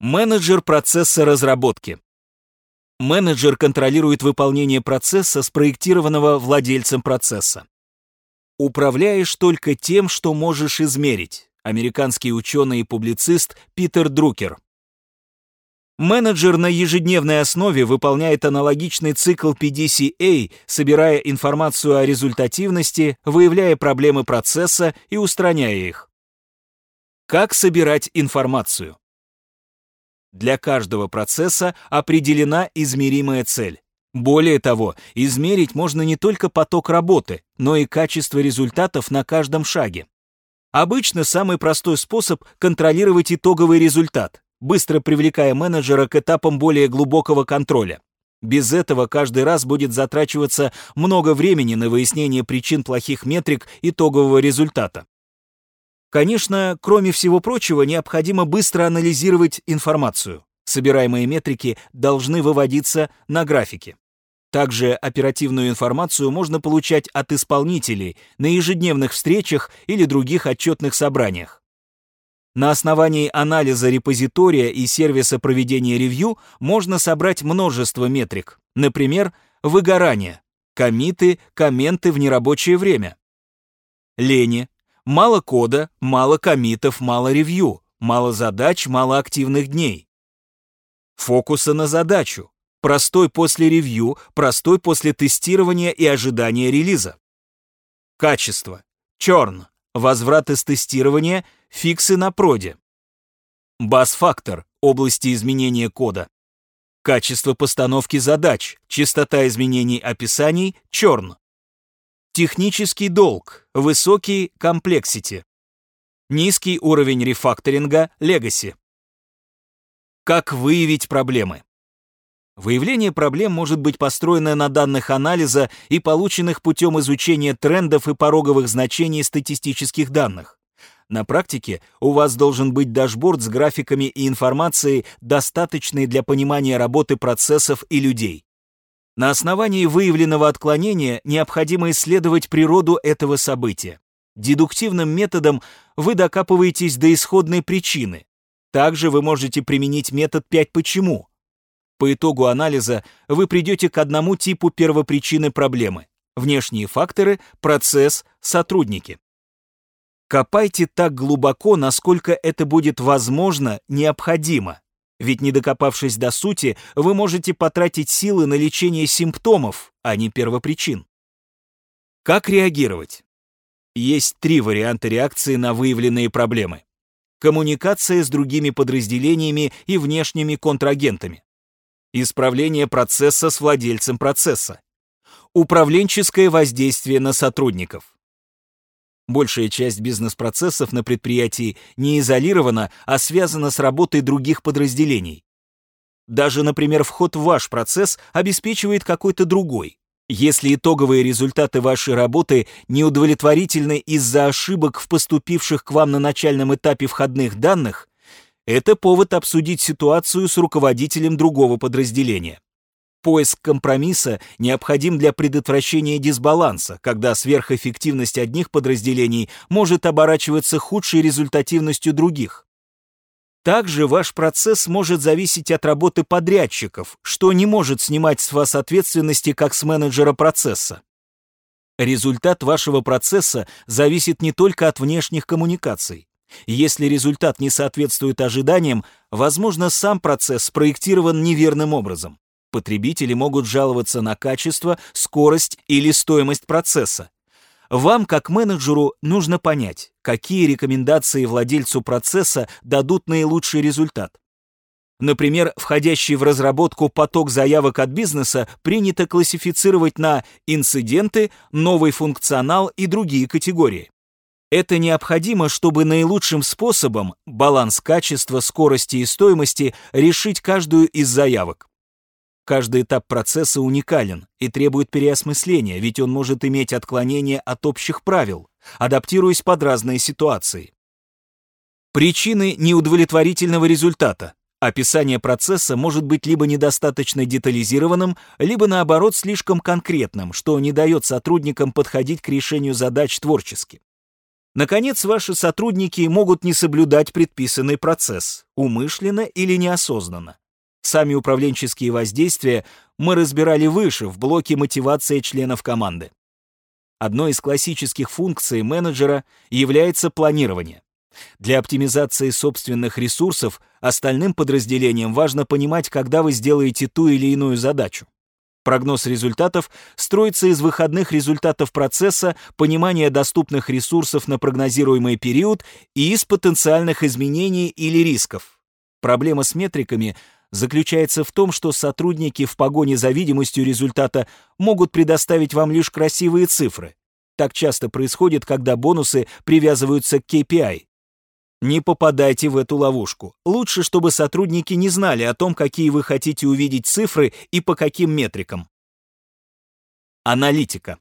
Менеджер процесса разработки. Менеджер контролирует выполнение процесса, спроектированного владельцем процесса. Управляешь только тем, что можешь измерить. Американский ученый и публицист Питер Друкер. Менеджер на ежедневной основе выполняет аналогичный цикл PDCA, собирая информацию о результативности, выявляя проблемы процесса и устраняя их. Как собирать информацию? Для каждого процесса определена измеримая цель. Более того, измерить можно не только поток работы, но и качество результатов на каждом шаге. Обычно самый простой способ контролировать итоговый результат, быстро привлекая менеджера к этапам более глубокого контроля. Без этого каждый раз будет затрачиваться много времени на выяснение причин плохих метрик итогового результата. Конечно, кроме всего прочего, необходимо быстро анализировать информацию. Собираемые метрики должны выводиться на графике. Также оперативную информацию можно получать от исполнителей на ежедневных встречах или других отчетных собраниях. На основании анализа репозитория и сервиса проведения ревью можно собрать множество метрик, например, выгорание, комиты, комменты в нерабочее время, лени, мало кода, мало комитов, мало ревью, мало задач, мало активных дней, фокуса на задачу, простой после ревью, простой после тестирования и ожидания релиза. Качество. Черн. Возврат из тестирования, фиксы на проде. Бас-фактор. Области изменения кода. Качество постановки задач, частота изменений описаний, черн. Технический долг, высокий complexity. Низкий уровень рефакторинга, legacy. Как выявить проблемы? Выявление проблем может быть построено на данных анализа и полученных путем изучения трендов и пороговых значений статистических данных. На практике у вас должен быть дашборд с графиками и информацией, достаточной для понимания работы процессов и людей. На основании выявленного отклонения необходимо исследовать природу этого события. Дедуктивным методом вы докапываетесь до исходной причины. Также вы можете применить метод 5 почему, по итогу анализа вы придете к одному типу первопричины проблемы – внешние факторы, процесс, сотрудники. Копайте так глубоко, насколько это будет возможно, необходимо. Ведь не докопавшись до сути, вы можете потратить силы на лечение симптомов, а не первопричин. Как реагировать? Есть три варианта реакции на выявленные проблемы. Коммуникация с другими подразделениями и внешними контрагентами. Исправление процесса с владельцем процесса. Управленческое воздействие на сотрудников. Большая часть бизнес-процессов на предприятии не изолирована, а связана с работой других подразделений. Даже, например, вход в ваш процесс обеспечивает какой-то другой. Если итоговые результаты вашей работы неудовлетворительны из-за ошибок в поступивших к вам на начальном этапе входных данных, это повод обсудить ситуацию с руководителем другого подразделения. Поиск компромисса необходим для предотвращения дисбаланса, когда сверхэффективность одних подразделений может оборачиваться худшей результативностью других. Также ваш процесс может зависеть от работы подрядчиков, что не может снимать с вас ответственности как с менеджера процесса. Результат вашего процесса зависит не только от внешних коммуникаций. Если результат не соответствует ожиданиям, возможно, сам процесс спроектирован неверным образом. Потребители могут жаловаться на качество, скорость или стоимость процесса. Вам, как менеджеру, нужно понять, какие рекомендации владельцу процесса дадут наилучший результат. Например, входящий в разработку поток заявок от бизнеса принято классифицировать на инциденты, новый функционал и другие категории. Это необходимо, чтобы наилучшим способом, баланс качества, скорости и стоимости, решить каждую из заявок. Каждый этап процесса уникален и требует переосмысления, ведь он может иметь отклонение от общих правил, адаптируясь под разные ситуации. Причины неудовлетворительного результата. Описание процесса может быть либо недостаточно детализированным, либо наоборот слишком конкретным, что не дает сотрудникам подходить к решению задач творчески. Наконец, ваши сотрудники могут не соблюдать предписанный процесс, умышленно или неосознанно. Сами управленческие воздействия мы разбирали выше в блоке мотивация членов команды. Одной из классических функций менеджера является планирование. Для оптимизации собственных ресурсов остальным подразделениям важно понимать, когда вы сделаете ту или иную задачу. Прогноз результатов строится из выходных результатов процесса, понимания доступных ресурсов на прогнозируемый период и из потенциальных изменений или рисков. Проблема с метриками заключается в том, что сотрудники в погоне за видимостью результата могут предоставить вам лишь красивые цифры. Так часто происходит, когда бонусы привязываются к KPI. Не попадайте в эту ловушку. Лучше, чтобы сотрудники не знали о том, какие вы хотите увидеть цифры и по каким метрикам. Аналитика.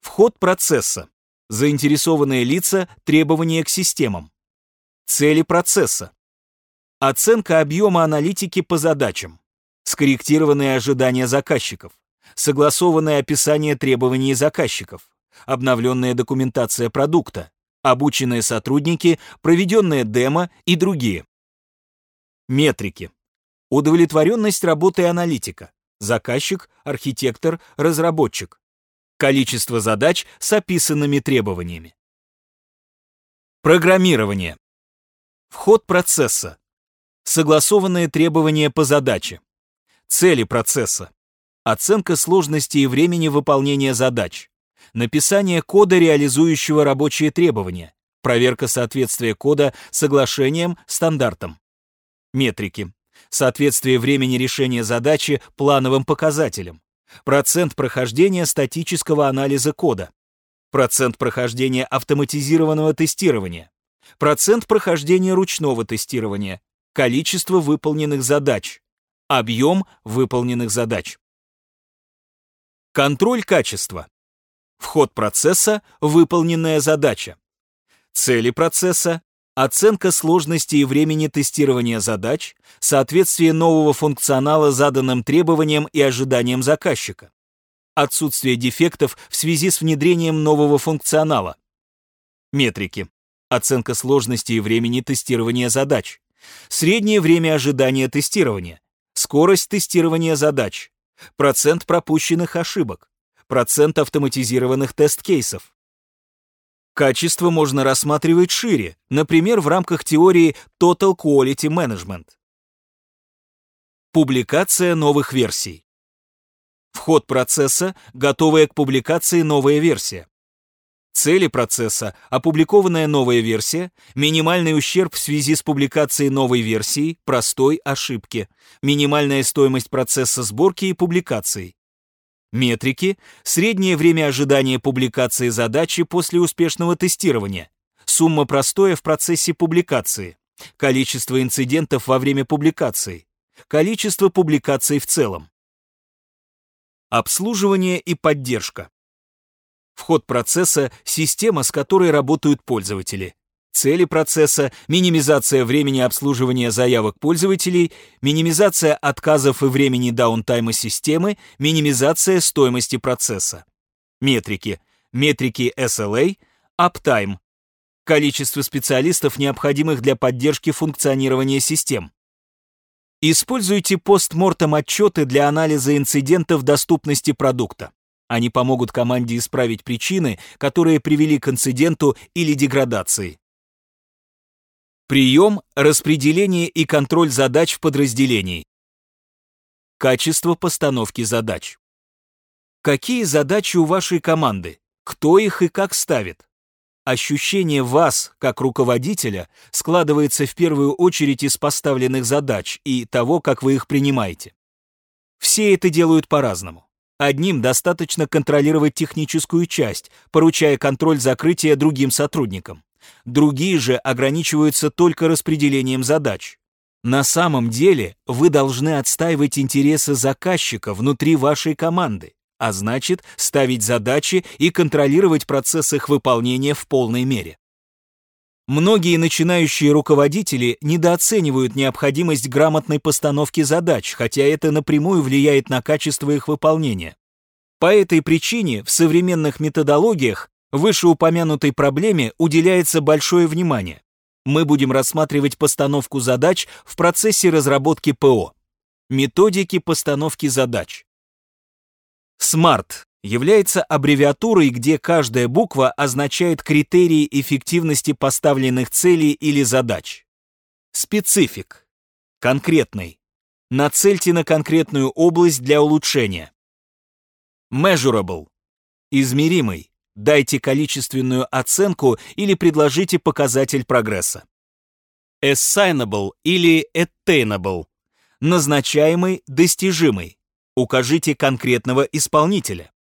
Вход процесса. Заинтересованные лица, требования к системам. Цели процесса. Оценка объема аналитики по задачам. Скорректированные ожидания заказчиков. Согласованное описание требований заказчиков. Обновленная документация продукта обученные сотрудники, проведенное демо и другие. Метрики. Удовлетворенность работой аналитика. Заказчик, архитектор, разработчик. Количество задач с описанными требованиями. Программирование. Вход процесса. Согласованные требования по задаче. Цели процесса. Оценка сложности и времени выполнения задач написание кода, реализующего рабочие требования, проверка соответствия кода соглашениям, стандартам. Метрики. Соответствие времени решения задачи плановым показателям. Процент прохождения статического анализа кода. Процент прохождения автоматизированного тестирования. Процент прохождения ручного тестирования. Количество выполненных задач. Объем выполненных задач. Контроль качества. Вход процесса – выполненная задача. Цели процесса – оценка сложности и времени тестирования задач, соответствие нового функционала заданным требованиям и ожиданиям заказчика. Отсутствие дефектов в связи с внедрением нового функционала. Метрики. Оценка сложности и времени тестирования задач. Среднее время ожидания тестирования. Скорость тестирования задач. Процент пропущенных ошибок процент автоматизированных тест-кейсов. Качество можно рассматривать шире, например, в рамках теории Total Quality Management. Публикация новых версий. Вход процесса, готовая к публикации новая версия. Цели процесса, опубликованная новая версия, минимальный ущерб в связи с публикацией новой версии, простой ошибки, минимальная стоимость процесса сборки и публикации, Метрики – среднее время ожидания публикации задачи после успешного тестирования, сумма простоя в процессе публикации, количество инцидентов во время публикации, количество публикаций в целом. Обслуживание и поддержка. Вход процесса – система, с которой работают пользователи. Цели процесса, минимизация времени обслуживания заявок пользователей, минимизация отказов и времени даунтайма системы, минимизация стоимости процесса. Метрики. Метрики SLA, Uptime. Количество специалистов, необходимых для поддержки функционирования систем. Используйте постмортем отчеты для анализа инцидентов доступности продукта. Они помогут команде исправить причины, которые привели к инциденту или деградации. Прием, распределение и контроль задач в подразделении. Качество постановки задач. Какие задачи у вашей команды? Кто их и как ставит? Ощущение вас, как руководителя, складывается в первую очередь из поставленных задач и того, как вы их принимаете. Все это делают по-разному. Одним достаточно контролировать техническую часть, поручая контроль закрытия другим сотрудникам. Другие же ограничиваются только распределением задач. На самом деле вы должны отстаивать интересы заказчика внутри вашей команды, а значит ставить задачи и контролировать процесс их выполнения в полной мере. Многие начинающие руководители недооценивают необходимость грамотной постановки задач, хотя это напрямую влияет на качество их выполнения. По этой причине в современных методологиях Вышеупомянутой проблеме уделяется большое внимание. Мы будем рассматривать постановку задач в процессе разработки ПО. Методики постановки задач. SMART является аббревиатурой, где каждая буква означает критерии эффективности поставленных целей или задач. Специфик. Конкретный. Нацельте на конкретную область для улучшения. Measurable. Измеримый. Дайте количественную оценку или предложите показатель прогресса. Assignable или attainable. Назначаемый, достижимый. Укажите конкретного исполнителя.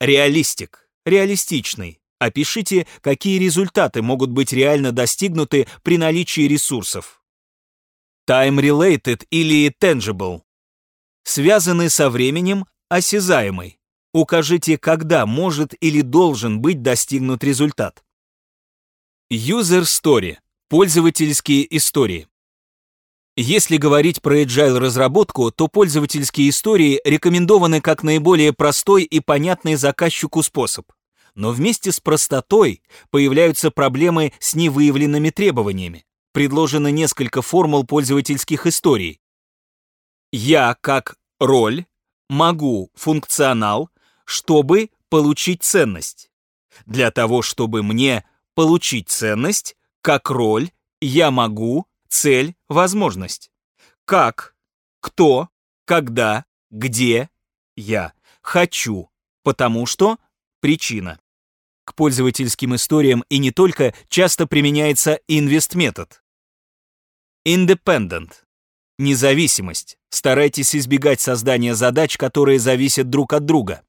Реалистик. Реалистичный. Опишите, какие результаты могут быть реально достигнуты при наличии ресурсов. Time-related или tangible. Связаны со временем, осязаемый. Укажите, когда может или должен быть достигнут результат. User Story. Пользовательские истории. Если говорить про agile разработку, то пользовательские истории рекомендованы как наиболее простой и понятный заказчику способ. Но вместе с простотой появляются проблемы с невыявленными требованиями. Предложено несколько формул пользовательских историй. Я как роль, могу функционал, чтобы получить ценность. Для того, чтобы мне получить ценность, как роль, я могу цель, возможность. Как, кто, когда, где, я. Хочу, потому что причина. К пользовательским историям и не только часто применяется инвест-метод. Independent. Независимость. Старайтесь избегать создания задач, которые зависят друг от друга.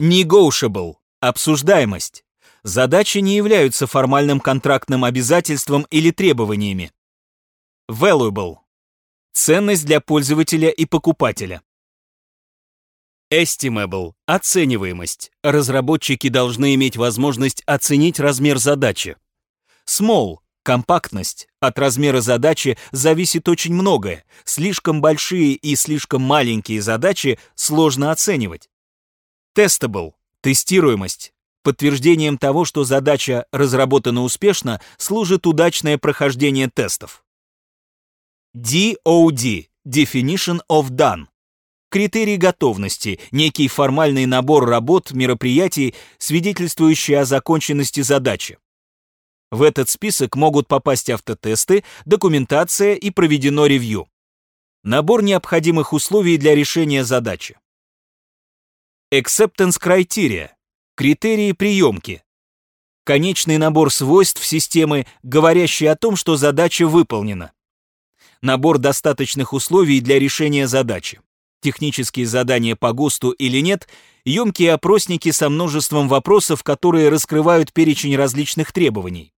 Negotiable. Обсуждаемость. Задачи не являются формальным контрактным обязательством или требованиями. Valuable. Ценность для пользователя и покупателя. Estimable – оцениваемость. Разработчики должны иметь возможность оценить размер задачи. Small – компактность. От размера задачи зависит очень многое. Слишком большие и слишком маленькие задачи сложно оценивать. Testable – тестируемость. Подтверждением того, что задача разработана успешно, служит удачное прохождение тестов. DOD – Definition of Done. Критерий готовности – некий формальный набор работ, мероприятий, свидетельствующий о законченности задачи. В этот список могут попасть автотесты, документация и проведено ревью. Набор необходимых условий для решения задачи. Acceptance Criteria – критерии приемки. Конечный набор свойств системы, говорящий о том, что задача выполнена набор достаточных условий для решения задачи. Технические задания по ГОСТу или нет, емкие опросники со множеством вопросов, которые раскрывают перечень различных требований.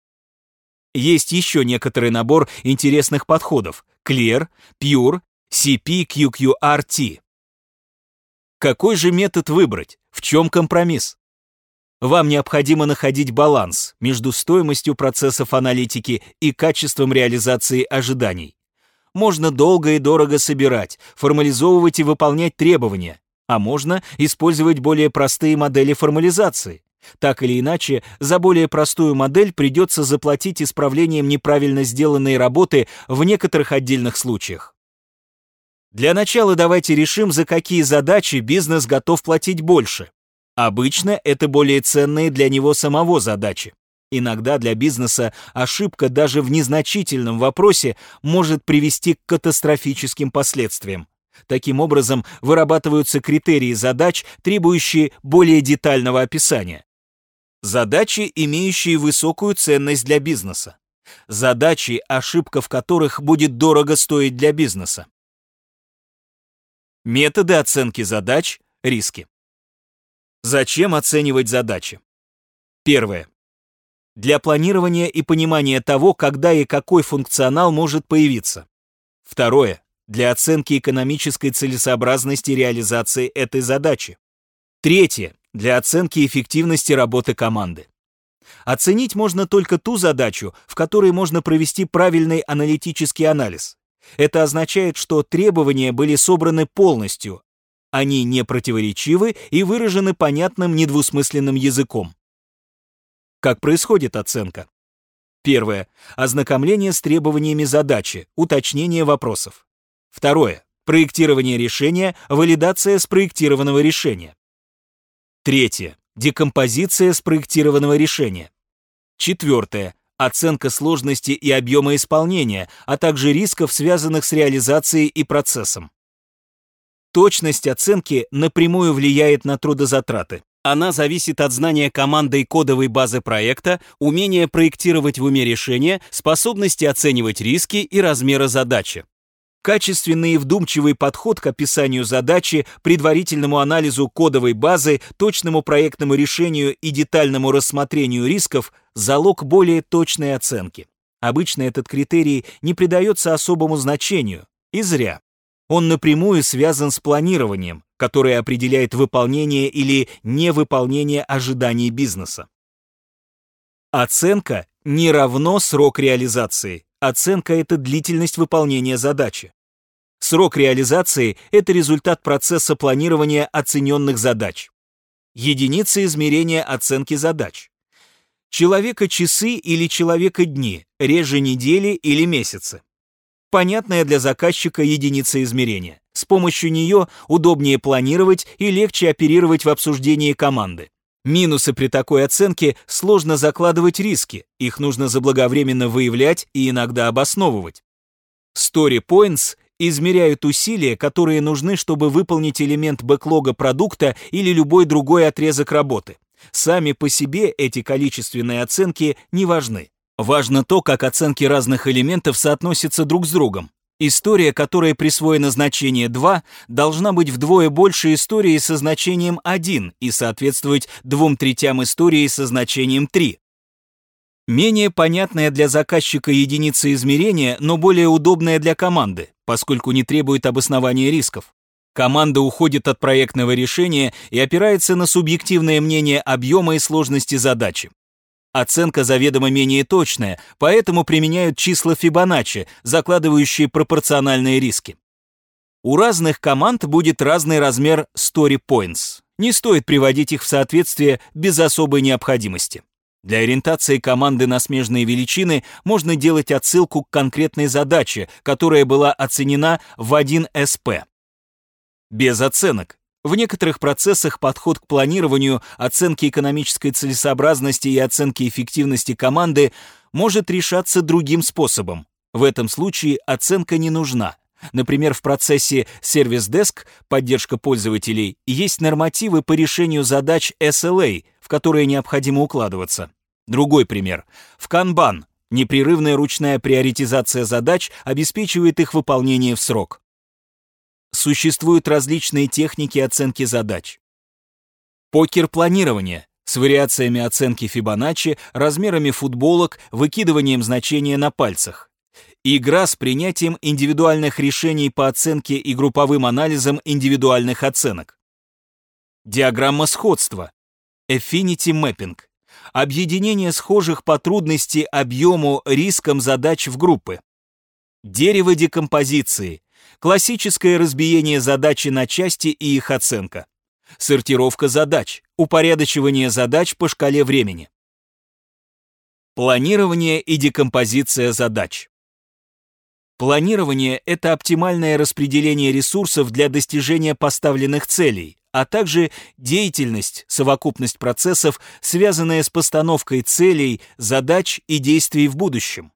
Есть еще некоторый набор интересных подходов – Clear, Pure, CPQQRT. Какой же метод выбрать? В чем компромисс? Вам необходимо находить баланс между стоимостью процессов аналитики и качеством реализации ожиданий можно долго и дорого собирать, формализовывать и выполнять требования, а можно использовать более простые модели формализации. Так или иначе, за более простую модель придется заплатить исправлением неправильно сделанной работы в некоторых отдельных случаях. Для начала давайте решим, за какие задачи бизнес готов платить больше. Обычно это более ценные для него самого задачи. Иногда для бизнеса ошибка даже в незначительном вопросе может привести к катастрофическим последствиям. Таким образом, вырабатываются критерии задач, требующие более детального описания. Задачи, имеющие высокую ценность для бизнеса. Задачи, ошибка в которых будет дорого стоить для бизнеса. Методы оценки задач, риски. Зачем оценивать задачи? Первое для планирования и понимания того, когда и какой функционал может появиться. Второе. Для оценки экономической целесообразности реализации этой задачи. Третье. Для оценки эффективности работы команды. Оценить можно только ту задачу, в которой можно провести правильный аналитический анализ. Это означает, что требования были собраны полностью, они не противоречивы и выражены понятным недвусмысленным языком. Как происходит оценка? Первое. Ознакомление с требованиями задачи, уточнение вопросов. Второе. Проектирование решения, валидация спроектированного решения. Третье. Декомпозиция спроектированного решения. Четвертое. Оценка сложности и объема исполнения, а также рисков, связанных с реализацией и процессом. Точность оценки напрямую влияет на трудозатраты. Она зависит от знания командой кодовой базы проекта, умения проектировать в уме решения, способности оценивать риски и размера задачи. Качественный и вдумчивый подход к описанию задачи, предварительному анализу кодовой базы, точному проектному решению и детальному рассмотрению рисков – залог более точной оценки. Обычно этот критерий не придается особому значению, и зря. Он напрямую связан с планированием, которое определяет выполнение или невыполнение ожиданий бизнеса. Оценка не равно срок реализации. Оценка – это длительность выполнения задачи. Срок реализации – это результат процесса планирования оцененных задач. Единица измерения оценки задач. Человека часы или человека дни, реже недели или месяцы понятная для заказчика единица измерения. С помощью нее удобнее планировать и легче оперировать в обсуждении команды. Минусы при такой оценке – сложно закладывать риски, их нужно заблаговременно выявлять и иногда обосновывать. Story Points измеряют усилия, которые нужны, чтобы выполнить элемент бэклога продукта или любой другой отрезок работы. Сами по себе эти количественные оценки не важны. Важно то, как оценки разных элементов соотносятся друг с другом. История, которой присвоено значение 2, должна быть вдвое больше истории со значением 1 и соответствовать двум третям истории со значением 3. Менее понятная для заказчика единица измерения, но более удобная для команды, поскольку не требует обоснования рисков. Команда уходит от проектного решения и опирается на субъективное мнение объема и сложности задачи. Оценка заведомо менее точная, поэтому применяют числа Фибоначчи, закладывающие пропорциональные риски. У разных команд будет разный размер story points. Не стоит приводить их в соответствие без особой необходимости. Для ориентации команды на смежные величины можно делать отсылку к конкретной задаче, которая была оценена в 1 СП. Без оценок. В некоторых процессах подход к планированию, оценке экономической целесообразности и оценке эффективности команды может решаться другим способом. В этом случае оценка не нужна. Например, в процессе сервис-деск, поддержка пользователей, есть нормативы по решению задач SLA, в которые необходимо укладываться. Другой пример. В Kanban непрерывная ручная приоритизация задач обеспечивает их выполнение в срок. Существуют различные техники оценки задач. Покер-планирование с вариациями оценки Фибоначчи, размерами футболок, выкидыванием значения на пальцах. Игра с принятием индивидуальных решений по оценке и групповым анализом индивидуальных оценок. Диаграмма сходства. Affinity Mapping. Объединение схожих по трудности, объему, рискам задач в группы. Дерево декомпозиции классическое разбиение задачи на части и их оценка, сортировка задач, упорядочивание задач по шкале времени, планирование и декомпозиция задач. Планирование – это оптимальное распределение ресурсов для достижения поставленных целей, а также деятельность, совокупность процессов, связанная с постановкой целей, задач и действий в будущем.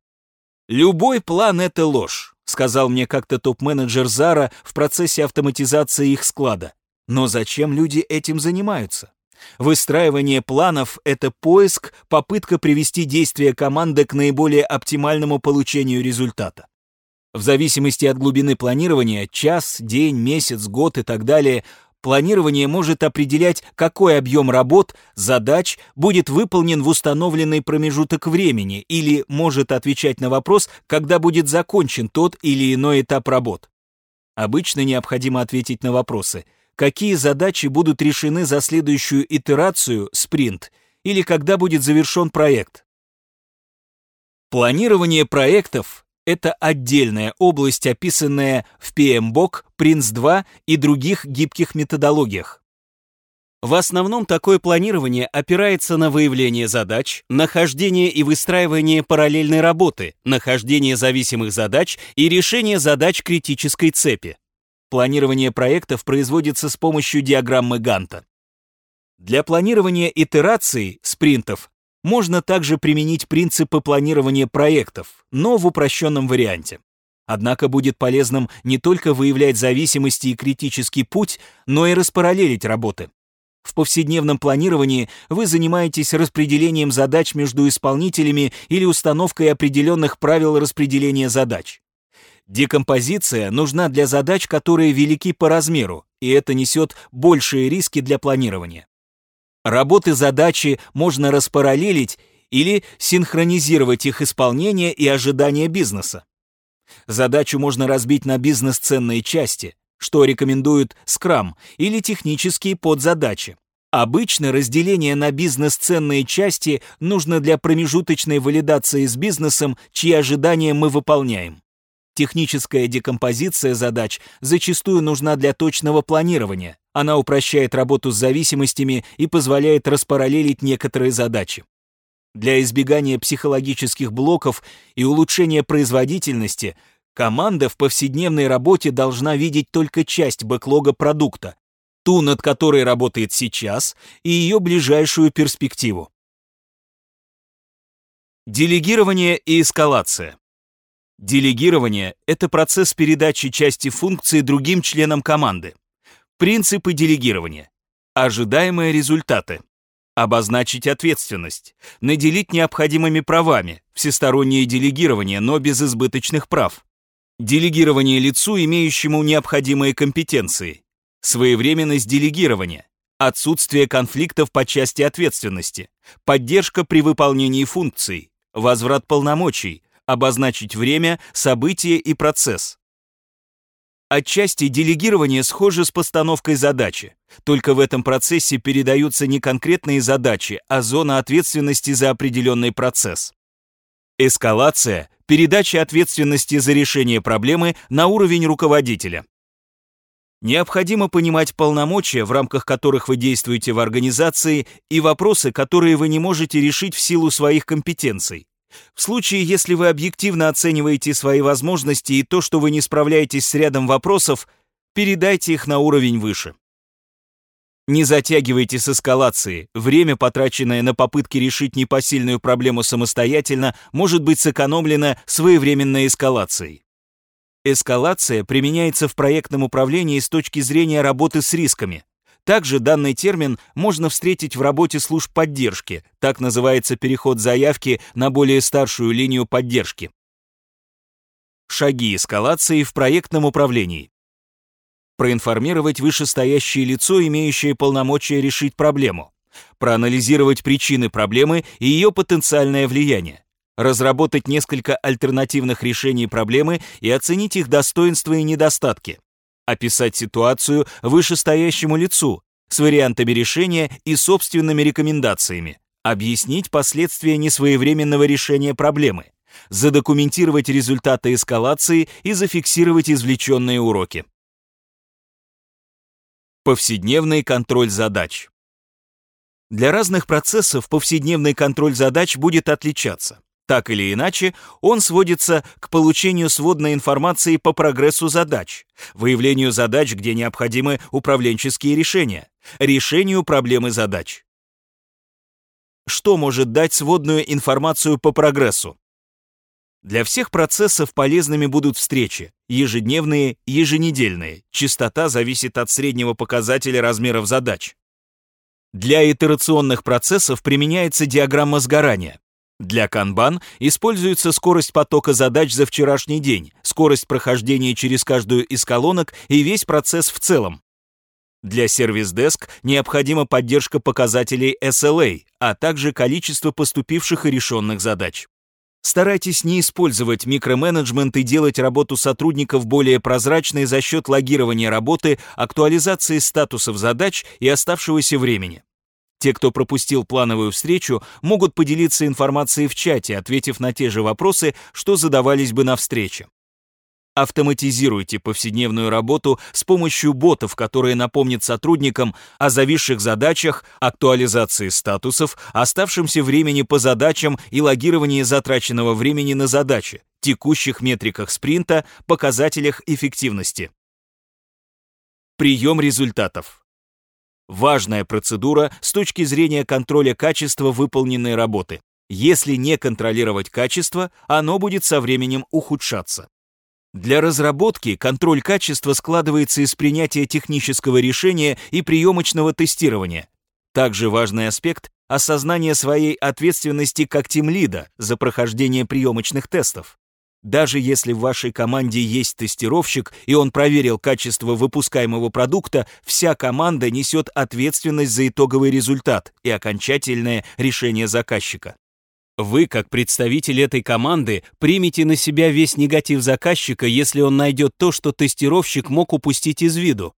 Любой план – это ложь сказал мне как-то топ-менеджер Зара в процессе автоматизации их склада. Но зачем люди этим занимаются? Выстраивание планов — это поиск, попытка привести действия команды к наиболее оптимальному получению результата. В зависимости от глубины планирования, час, день, месяц, год и так далее, Планирование может определять, какой объем работ, задач будет выполнен в установленный промежуток времени или может отвечать на вопрос, когда будет закончен тот или иной этап работ. Обычно необходимо ответить на вопросы, какие задачи будут решены за следующую итерацию, спринт, или когда будет завершен проект. Планирование проектов это отдельная область, описанная в PMBOK, PRINCE2 и других гибких методологиях. В основном такое планирование опирается на выявление задач, нахождение и выстраивание параллельной работы, нахождение зависимых задач и решение задач критической цепи. Планирование проектов производится с помощью диаграммы Ганта. Для планирования итераций, спринтов, можно также применить принципы планирования проектов, но в упрощенном варианте. Однако будет полезным не только выявлять зависимости и критический путь, но и распараллелить работы. В повседневном планировании вы занимаетесь распределением задач между исполнителями или установкой определенных правил распределения задач. Декомпозиция нужна для задач, которые велики по размеру, и это несет большие риски для планирования. Работы задачи можно распараллелить или синхронизировать их исполнение и ожидания бизнеса. Задачу можно разбить на бизнес-ценные части, что рекомендуют Scrum, или технические подзадачи. Обычно разделение на бизнес-ценные части нужно для промежуточной валидации с бизнесом, чьи ожидания мы выполняем. Техническая декомпозиция задач зачастую нужна для точного планирования. Она упрощает работу с зависимостями и позволяет распараллелить некоторые задачи. Для избегания психологических блоков и улучшения производительности команда в повседневной работе должна видеть только часть бэклога продукта, ту, над которой работает сейчас, и ее ближайшую перспективу. Делегирование и эскалация. Делегирование – это процесс передачи части функции другим членам команды. Принципы делегирования. Ожидаемые результаты. Обозначить ответственность. Наделить необходимыми правами. Всестороннее делегирование, но без избыточных прав. Делегирование лицу, имеющему необходимые компетенции. Своевременность делегирования. Отсутствие конфликтов по части ответственности. Поддержка при выполнении функций. Возврат полномочий. Обозначить время, событие и процесс. Отчасти делегирование схоже с постановкой задачи, только в этом процессе передаются не конкретные задачи, а зона ответственности за определенный процесс. Эскалация – передача ответственности за решение проблемы на уровень руководителя. Необходимо понимать полномочия, в рамках которых вы действуете в организации, и вопросы, которые вы не можете решить в силу своих компетенций. В случае, если вы объективно оцениваете свои возможности и то, что вы не справляетесь с рядом вопросов, передайте их на уровень выше. Не затягивайте с эскалацией. Время, потраченное на попытки решить непосильную проблему самостоятельно, может быть сэкономлено своевременной эскалацией. Эскалация применяется в проектном управлении с точки зрения работы с рисками. Также данный термин можно встретить в работе служб поддержки, так называется переход заявки на более старшую линию поддержки. Шаги эскалации в проектном управлении. Проинформировать вышестоящее лицо, имеющее полномочия решить проблему. Проанализировать причины проблемы и ее потенциальное влияние. Разработать несколько альтернативных решений проблемы и оценить их достоинства и недостатки описать ситуацию вышестоящему лицу с вариантами решения и собственными рекомендациями, объяснить последствия несвоевременного решения проблемы, задокументировать результаты эскалации и зафиксировать извлеченные уроки. Повседневный контроль задач. Для разных процессов повседневный контроль задач будет отличаться. Так или иначе, он сводится к получению сводной информации по прогрессу задач, выявлению задач, где необходимы управленческие решения, решению проблемы задач. Что может дать сводную информацию по прогрессу? Для всех процессов полезными будут встречи, ежедневные, еженедельные. Частота зависит от среднего показателя размеров задач. Для итерационных процессов применяется диаграмма сгорания. Для Kanban используется скорость потока задач за вчерашний день, скорость прохождения через каждую из колонок и весь процесс в целом. Для Desk необходима поддержка показателей SLA, а также количество поступивших и решенных задач. Старайтесь не использовать микроменеджмент и делать работу сотрудников более прозрачной за счет логирования работы, актуализации статусов задач и оставшегося времени. Те, кто пропустил плановую встречу, могут поделиться информацией в чате, ответив на те же вопросы, что задавались бы на встрече. Автоматизируйте повседневную работу с помощью ботов, которые напомнят сотрудникам о зависших задачах, актуализации статусов, оставшемся времени по задачам и логировании затраченного времени на задачи, текущих метриках спринта, показателях эффективности. Прием результатов. Важная процедура с точки зрения контроля качества выполненной работы. Если не контролировать качество, оно будет со временем ухудшаться. Для разработки контроль качества складывается из принятия технического решения и приемочного тестирования. Также важный аспект – осознание своей ответственности как тимлида за прохождение приемочных тестов. Даже если в вашей команде есть тестировщик, и он проверил качество выпускаемого продукта, вся команда несет ответственность за итоговый результат и окончательное решение заказчика. Вы, как представитель этой команды, примете на себя весь негатив заказчика, если он найдет то, что тестировщик мог упустить из виду.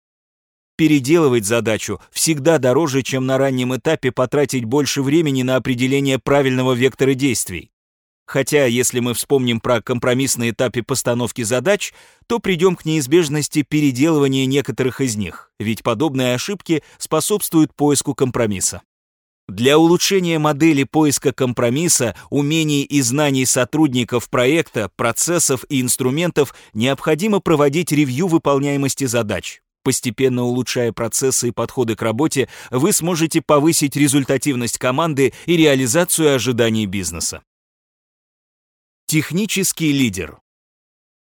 Переделывать задачу всегда дороже, чем на раннем этапе потратить больше времени на определение правильного вектора действий. Хотя, если мы вспомним про компромисс на этапе постановки задач, то придем к неизбежности переделывания некоторых из них, ведь подобные ошибки способствуют поиску компромисса. Для улучшения модели поиска компромисса, умений и знаний сотрудников проекта, процессов и инструментов необходимо проводить ревью выполняемости задач. Постепенно улучшая процессы и подходы к работе, вы сможете повысить результативность команды и реализацию ожиданий бизнеса. Технический лидер.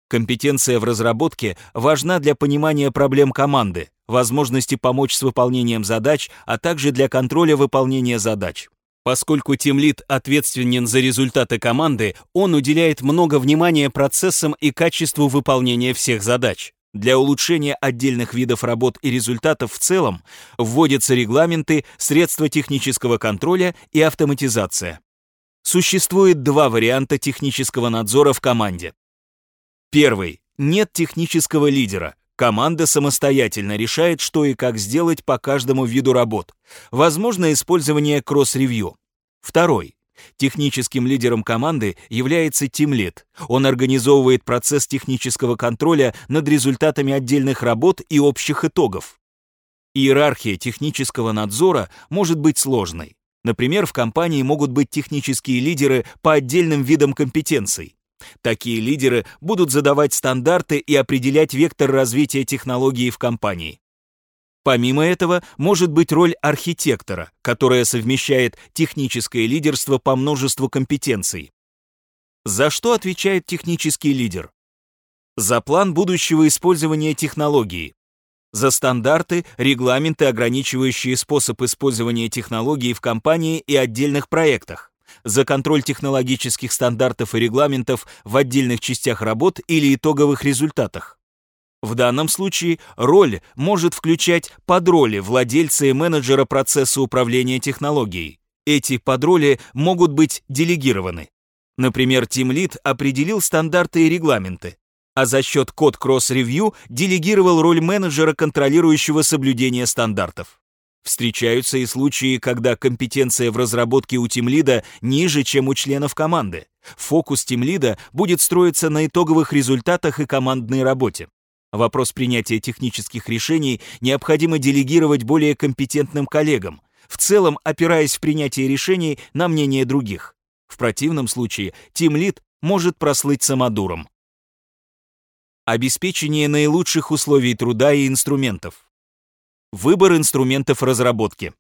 Компетенция в разработке важна для понимания проблем команды, возможности помочь с выполнением задач, а также для контроля выполнения задач. Поскольку тимлид ответственен за результаты команды, он уделяет много внимания процессам и качеству выполнения всех задач. Для улучшения отдельных видов работ и результатов в целом вводятся регламенты, средства технического контроля и автоматизация. Существует два варианта технического надзора в команде. Первый. Нет технического лидера. Команда самостоятельно решает, что и как сделать по каждому виду работ. Возможно использование кросс-ревью. Второй. Техническим лидером команды является тимлид. Он организовывает процесс технического контроля над результатами отдельных работ и общих итогов. Иерархия технического надзора может быть сложной. Например, в компании могут быть технические лидеры по отдельным видам компетенций. Такие лидеры будут задавать стандарты и определять вектор развития технологии в компании. Помимо этого, может быть роль архитектора, которая совмещает техническое лидерство по множеству компетенций. За что отвечает технический лидер? За план будущего использования технологии. За стандарты, регламенты, ограничивающие способ использования технологии в компании и отдельных проектах за контроль технологических стандартов и регламентов в отдельных частях работ или итоговых результатах. В данном случае роль может включать подроли владельца и менеджера процесса управления технологией. Эти подроли могут быть делегированы. Например, Team определил стандарты и регламенты, а за счет код кросс-ревью делегировал роль менеджера, контролирующего соблюдение стандартов. Встречаются и случаи, когда компетенция в разработке у тимлида ниже, чем у членов команды. Фокус тимлида будет строиться на итоговых результатах и командной работе. Вопрос принятия технических решений необходимо делегировать более компетентным коллегам, в целом опираясь в принятии решений на мнение других. В противном случае тимлид может прослыть самодуром. Обеспечение наилучших условий труда и инструментов. Выбор инструментов разработки.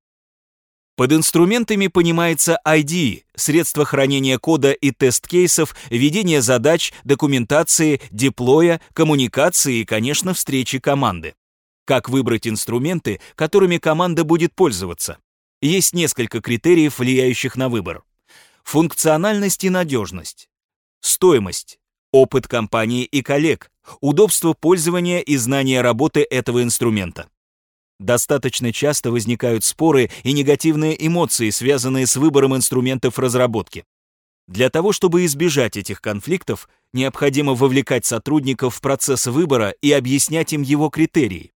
Под инструментами понимается ID, средства хранения кода и тест-кейсов, ведение задач, документации, деплоя, коммуникации и, конечно, встречи команды. Как выбрать инструменты, которыми команда будет пользоваться? Есть несколько критериев, влияющих на выбор. Функциональность и надежность. Стоимость. Опыт компании и коллег. Удобство пользования и знание работы этого инструмента. Достаточно часто возникают споры и негативные эмоции, связанные с выбором инструментов разработки. Для того, чтобы избежать этих конфликтов, необходимо вовлекать сотрудников в процесс выбора и объяснять им его критерии.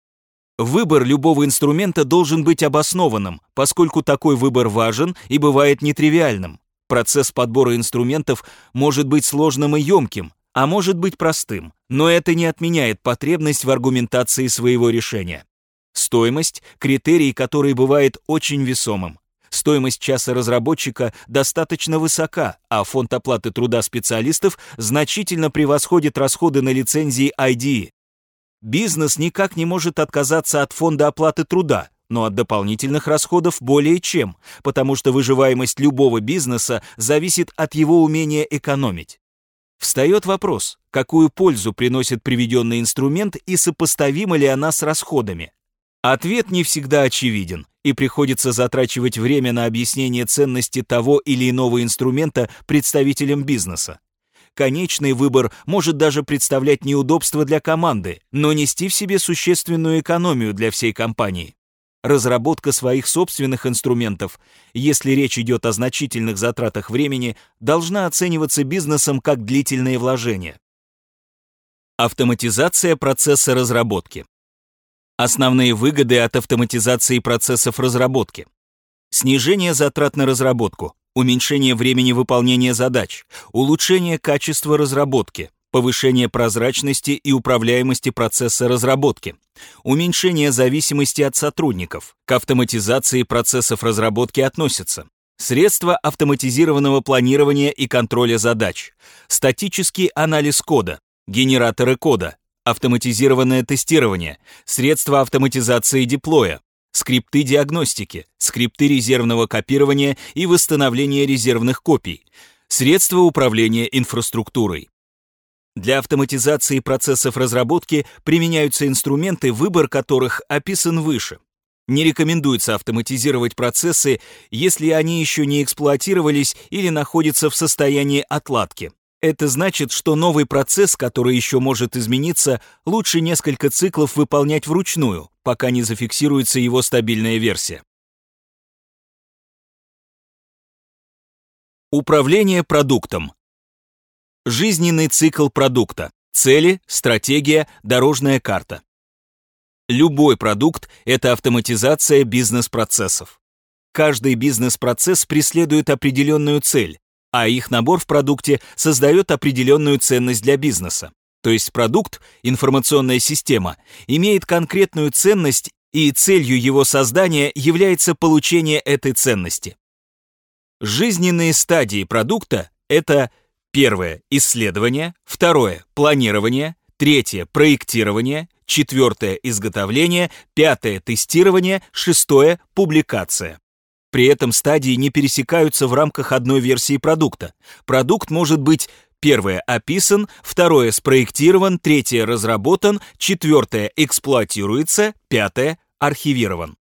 Выбор любого инструмента должен быть обоснованным, поскольку такой выбор важен и бывает нетривиальным. Процесс подбора инструментов может быть сложным и емким, а может быть простым, но это не отменяет потребность в аргументации своего решения. Стоимость – критерий, который бывает очень весомым. Стоимость часа разработчика достаточно высока, а фонд оплаты труда специалистов значительно превосходит расходы на лицензии IDE. Бизнес никак не может отказаться от фонда оплаты труда, но от дополнительных расходов более чем, потому что выживаемость любого бизнеса зависит от его умения экономить. Встает вопрос, какую пользу приносит приведенный инструмент и сопоставима ли она с расходами. Ответ не всегда очевиден, и приходится затрачивать время на объяснение ценности того или иного инструмента представителям бизнеса. Конечный выбор может даже представлять неудобство для команды, но нести в себе существенную экономию для всей компании. Разработка своих собственных инструментов, если речь идет о значительных затратах времени, должна оцениваться бизнесом как длительные вложения. Автоматизация процесса разработки. Основные выгоды от автоматизации процессов разработки. Снижение затрат на разработку, уменьшение времени выполнения задач, улучшение качества разработки, повышение прозрачности и управляемости процесса разработки, уменьшение зависимости от сотрудников, к автоматизации процессов разработки относятся средства автоматизированного планирования и контроля задач, статический анализ кода, генераторы кода, автоматизированное тестирование, средства автоматизации деплоя, скрипты диагностики, скрипты резервного копирования и восстановления резервных копий, средства управления инфраструктурой. Для автоматизации процессов разработки применяются инструменты, выбор которых описан выше. Не рекомендуется автоматизировать процессы, если они еще не эксплуатировались или находятся в состоянии отладки. Это значит, что новый процесс, который еще может измениться, лучше несколько циклов выполнять вручную, пока не зафиксируется его стабильная версия. Управление продуктом. Жизненный цикл продукта. Цели, стратегия, дорожная карта. Любой продукт – это автоматизация бизнес-процессов. Каждый бизнес-процесс преследует определенную цель, а их набор в продукте создает определенную ценность для бизнеса. То есть продукт, информационная система, имеет конкретную ценность, и целью его создания является получение этой ценности. Жизненные стадии продукта – это первое – исследование, второе – планирование, третье – проектирование, четвертое – изготовление, пятое – тестирование, шестое – публикация. При этом стадии не пересекаются в рамках одной версии продукта. Продукт может быть первое описан, второе спроектирован, третье разработан, четвертое эксплуатируется, пятое архивирован.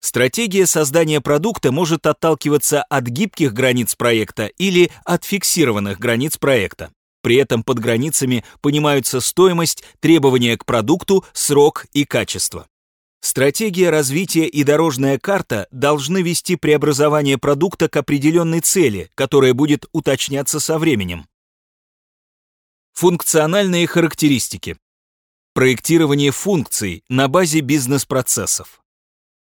Стратегия создания продукта может отталкиваться от гибких границ проекта или от фиксированных границ проекта. При этом под границами понимаются стоимость, требования к продукту, срок и качество. Стратегия развития и дорожная карта должны вести преобразование продукта к определенной цели, которая будет уточняться со временем. Функциональные характеристики. Проектирование функций на базе бизнес-процессов.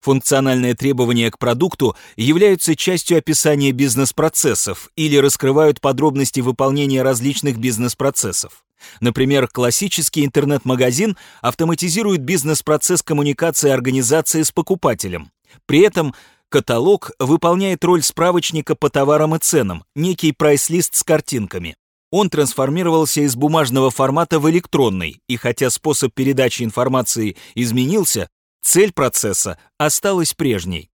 Функциональные требования к продукту являются частью описания бизнес-процессов или раскрывают подробности выполнения различных бизнес-процессов. Например, классический интернет-магазин автоматизирует бизнес-процесс коммуникации организации с покупателем. При этом каталог выполняет роль справочника по товарам и ценам, некий прайс-лист с картинками. Он трансформировался из бумажного формата в электронный, и хотя способ передачи информации изменился, цель процесса осталась прежней.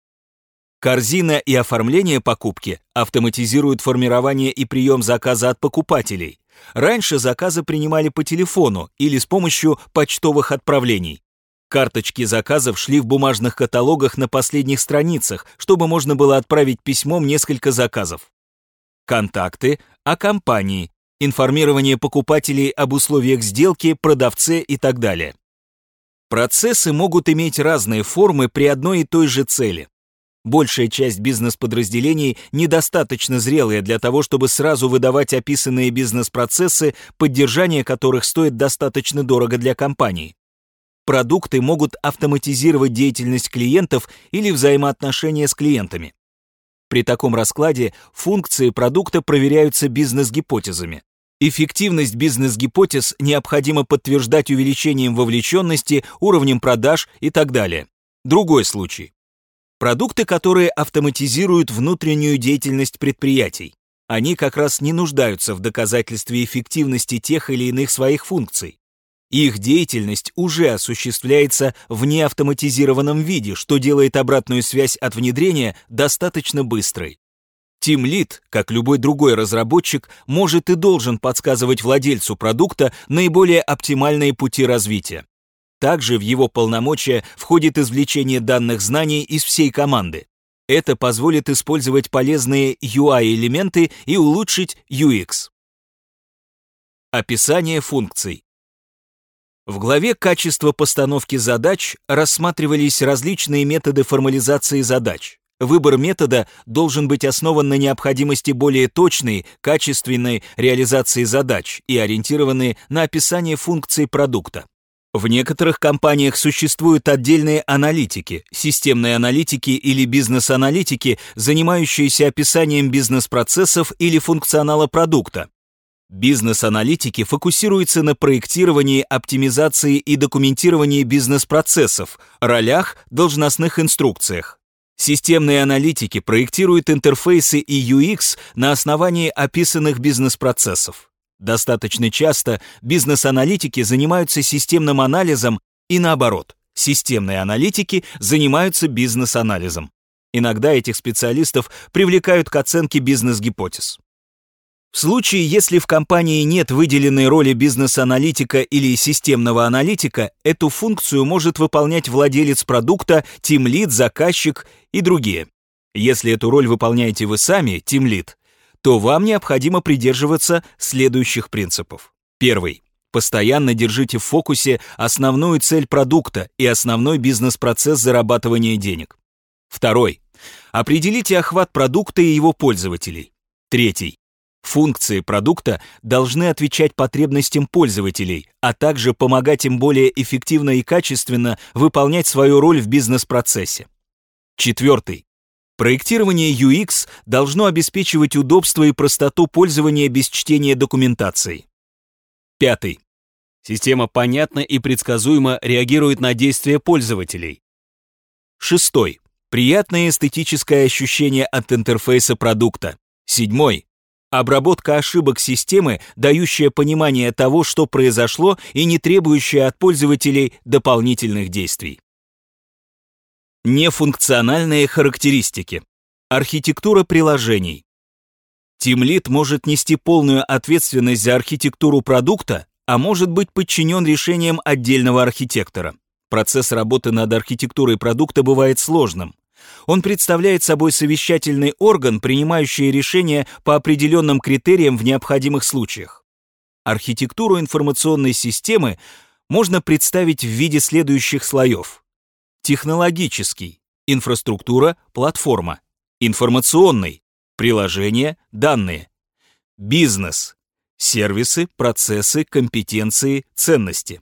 Корзина и оформление покупки автоматизируют формирование и прием заказа от покупателей. Раньше заказы принимали по телефону или с помощью почтовых отправлений. Карточки заказов шли в бумажных каталогах на последних страницах, чтобы можно было отправить письмом несколько заказов. Контакты о компании, информирование покупателей об условиях сделки, продавце и так далее. Процессы могут иметь разные формы при одной и той же цели. Большая часть бизнес-подразделений недостаточно зрелая для того, чтобы сразу выдавать описанные бизнес-процессы, поддержание которых стоит достаточно дорого для компании. Продукты могут автоматизировать деятельность клиентов или взаимоотношения с клиентами. При таком раскладе функции продукта проверяются бизнес-гипотезами. Эффективность бизнес-гипотез необходимо подтверждать увеличением вовлеченности, уровнем продаж и так далее. Другой случай. Продукты, которые автоматизируют внутреннюю деятельность предприятий. Они как раз не нуждаются в доказательстве эффективности тех или иных своих функций. Их деятельность уже осуществляется в неавтоматизированном виде, что делает обратную связь от внедрения достаточно быстрой. Team Lead, как любой другой разработчик, может и должен подсказывать владельцу продукта наиболее оптимальные пути развития. Также в его полномочия входит извлечение данных знаний из всей команды. Это позволит использовать полезные UI-элементы и улучшить UX. Описание функций. В главе «Качество постановки задач» рассматривались различные методы формализации задач. Выбор метода должен быть основан на необходимости более точной, качественной реализации задач и ориентированной на описание функций продукта. В некоторых компаниях существуют отдельные аналитики, системные аналитики или бизнес-аналитики, занимающиеся описанием бизнес-процессов или функционала продукта. Бизнес-аналитики фокусируются на проектировании, оптимизации и документировании бизнес-процессов, ролях, должностных инструкциях. Системные аналитики проектируют интерфейсы и UX на основании описанных бизнес-процессов. Достаточно часто бизнес-аналитики занимаются системным анализом и наоборот, системные аналитики занимаются бизнес-анализом. Иногда этих специалистов привлекают к оценке бизнес-гипотез. В случае, если в компании нет выделенной роли бизнес-аналитика или системного аналитика, эту функцию может выполнять владелец продукта, тимлид, заказчик и другие. Если эту роль выполняете вы сами, тимлид, то вам необходимо придерживаться следующих принципов. Первый. Постоянно держите в фокусе основную цель продукта и основной бизнес-процесс зарабатывания денег. Второй. Определите охват продукта и его пользователей. Третий. Функции продукта должны отвечать потребностям пользователей, а также помогать им более эффективно и качественно выполнять свою роль в бизнес-процессе. Четвертый. Проектирование UX должно обеспечивать удобство и простоту пользования без чтения документации. Пятый. Система понятно и предсказуемо реагирует на действия пользователей. Шестой. Приятное эстетическое ощущение от интерфейса продукта. Седьмой. Обработка ошибок системы, дающая понимание того, что произошло и не требующая от пользователей дополнительных действий. Нефункциональные характеристики. Архитектура приложений. Тимлит может нести полную ответственность за архитектуру продукта, а может быть подчинен решениям отдельного архитектора. Процесс работы над архитектурой продукта бывает сложным. Он представляет собой совещательный орган, принимающий решения по определенным критериям в необходимых случаях. Архитектуру информационной системы можно представить в виде следующих слоев. Технологический, инфраструктура, платформа. Информационный, приложения, данные. Бизнес, сервисы, процессы, компетенции, ценности.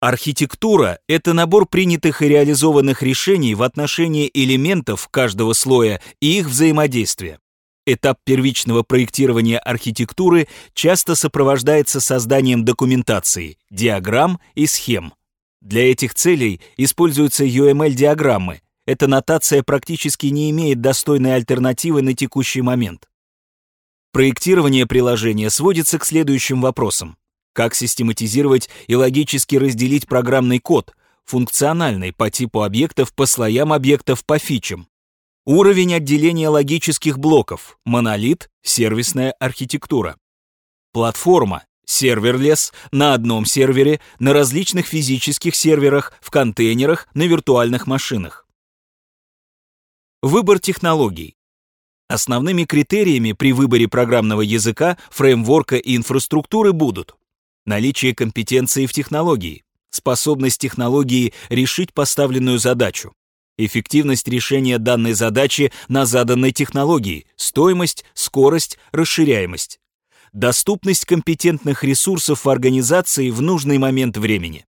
Архитектура — это набор принятых и реализованных решений в отношении элементов каждого слоя и их взаимодействия. Этап первичного проектирования архитектуры часто сопровождается созданием документации, диаграмм и схем. Для этих целей используются UML-диаграммы. Эта нотация практически не имеет достойной альтернативы на текущий момент. Проектирование приложения сводится к следующим вопросам как систематизировать и логически разделить программный код, функциональный по типу объектов по слоям объектов по фичам, уровень отделения логических блоков, монолит, сервисная архитектура, платформа, serverless на одном сервере, на различных физических серверах, в контейнерах, на виртуальных машинах. Выбор технологий. Основными критериями при выборе программного языка, фреймворка и инфраструктуры будут наличие компетенции в технологии, способность технологии решить поставленную задачу, эффективность решения данной задачи на заданной технологии, стоимость, скорость, расширяемость, доступность компетентных ресурсов в организации в нужный момент времени.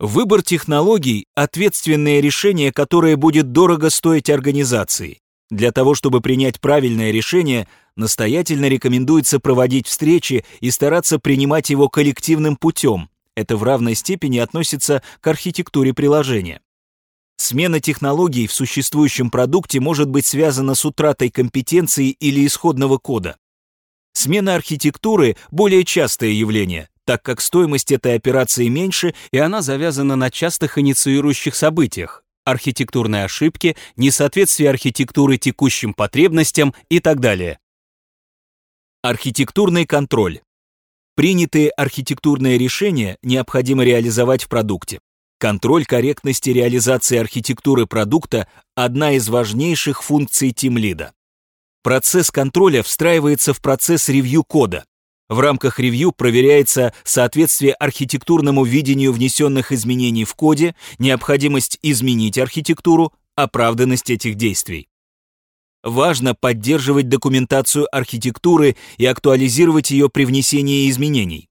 Выбор технологий – ответственное решение, которое будет дорого стоить организации. Для того, чтобы принять правильное решение, настоятельно рекомендуется проводить встречи и стараться принимать его коллективным путем. Это в равной степени относится к архитектуре приложения. Смена технологий в существующем продукте может быть связана с утратой компетенции или исходного кода. Смена архитектуры – более частое явление, так как стоимость этой операции меньше, и она завязана на частых инициирующих событиях, архитектурной ошибки, несоответствие архитектуры текущим потребностям и так далее. Архитектурный контроль. Принятые архитектурные решения необходимо реализовать в продукте. Контроль корректности реализации архитектуры продукта – одна из важнейших функций тимлида. Процесс контроля встраивается в процесс ревью кода. В рамках ревью проверяется соответствие архитектурному видению внесенных изменений в коде, необходимость изменить архитектуру, оправданность этих действий. Важно поддерживать документацию архитектуры и актуализировать ее при внесении изменений.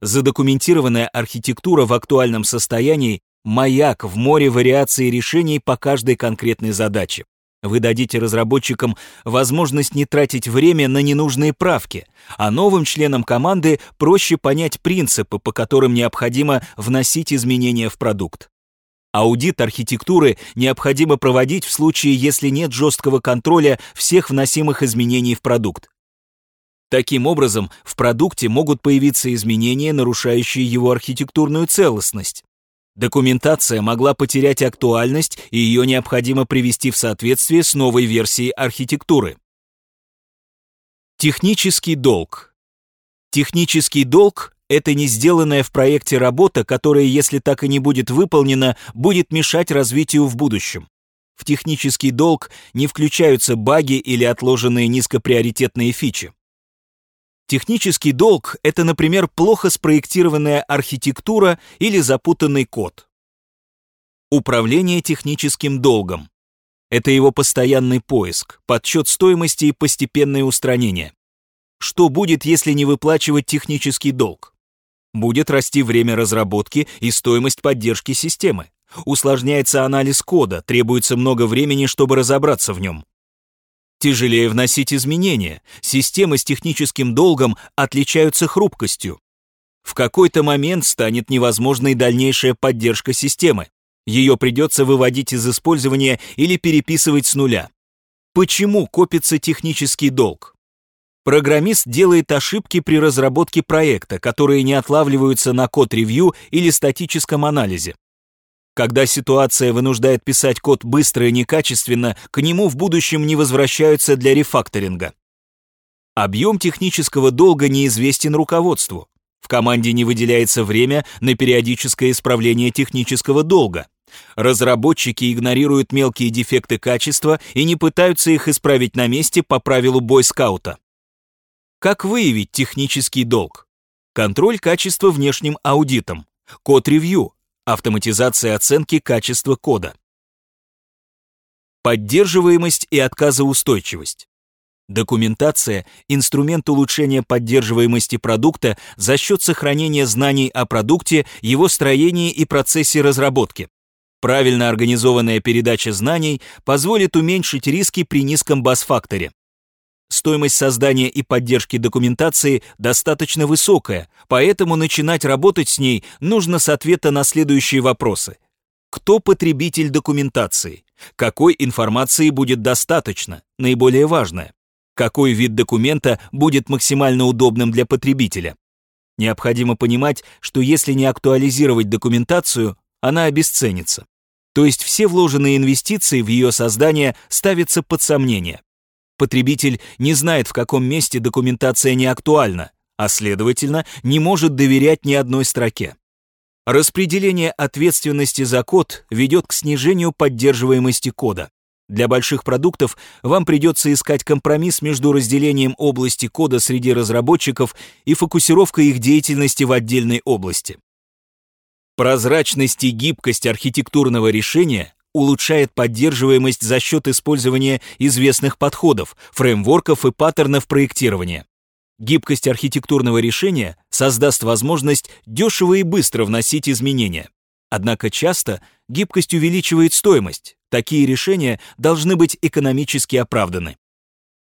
Задокументированная архитектура в актуальном состоянии – маяк в море вариаций решений по каждой конкретной задаче. Вы дадите разработчикам возможность не тратить время на ненужные правки, а новым членам команды проще понять принципы, по которым необходимо вносить изменения в продукт. Аудит архитектуры необходимо проводить в случае, если нет жесткого контроля всех вносимых изменений в продукт. Таким образом, в продукте могут появиться изменения, нарушающие его архитектурную целостность. Документация могла потерять актуальность, и ее необходимо привести в соответствие с новой версией архитектуры. Технический долг. Технический долг – это не сделанная в проекте работа, которая, если так и не будет выполнена, будет мешать развитию в будущем. В технический долг не включаются баги или отложенные низкоприоритетные фичи. Технический долг – это, например, плохо спроектированная архитектура или запутанный код. Управление техническим долгом. Это его постоянный поиск, подсчет стоимости и постепенное устранение. Что будет, если не выплачивать технический долг? Будет расти время разработки и стоимость поддержки системы. Усложняется анализ кода, требуется много времени, чтобы разобраться в нем. Тяжелее вносить изменения. Системы с техническим долгом отличаются хрупкостью. В какой-то момент станет невозможной дальнейшая поддержка системы. Ее придется выводить из использования или переписывать с нуля. Почему копится технический долг? Программист делает ошибки при разработке проекта, которые не отлавливаются на код-ревью или статическом анализе. Когда ситуация вынуждает писать код быстро и некачественно, к нему в будущем не возвращаются для рефакторинга. Объем технического долга неизвестен руководству. В команде не выделяется время на периодическое исправление технического долга. Разработчики игнорируют мелкие дефекты качества и не пытаются их исправить на месте по правилу бойскаута. Как выявить технический долг? Контроль качества внешним аудитом. Код-ревью, Автоматизация оценки качества кода. Поддерживаемость и отказоустойчивость. Документация – инструмент улучшения поддерживаемости продукта за счет сохранения знаний о продукте, его строении и процессе разработки. Правильно организованная передача знаний позволит уменьшить риски при низком бас-факторе. Стоимость создания и поддержки документации достаточно высокая, поэтому начинать работать с ней нужно с ответа на следующие вопросы. Кто потребитель документации? Какой информации будет достаточно? Наиболее важное. Какой вид документа будет максимально удобным для потребителя? Необходимо понимать, что если не актуализировать документацию, она обесценится. То есть все вложенные инвестиции в ее создание ставятся под сомнение. Потребитель не знает, в каком месте документация не актуальна, а следовательно, не может доверять ни одной строке. Распределение ответственности за код ведет к снижению поддерживаемости кода. Для больших продуктов вам придется искать компромисс между разделением области кода среди разработчиков и фокусировкой их деятельности в отдельной области. Прозрачность и гибкость архитектурного решения улучшает поддерживаемость за счет использования известных подходов, фреймворков и паттернов проектирования. Гибкость архитектурного решения создаст возможность дешево и быстро вносить изменения. Однако часто гибкость увеличивает стоимость. Такие решения должны быть экономически оправданы.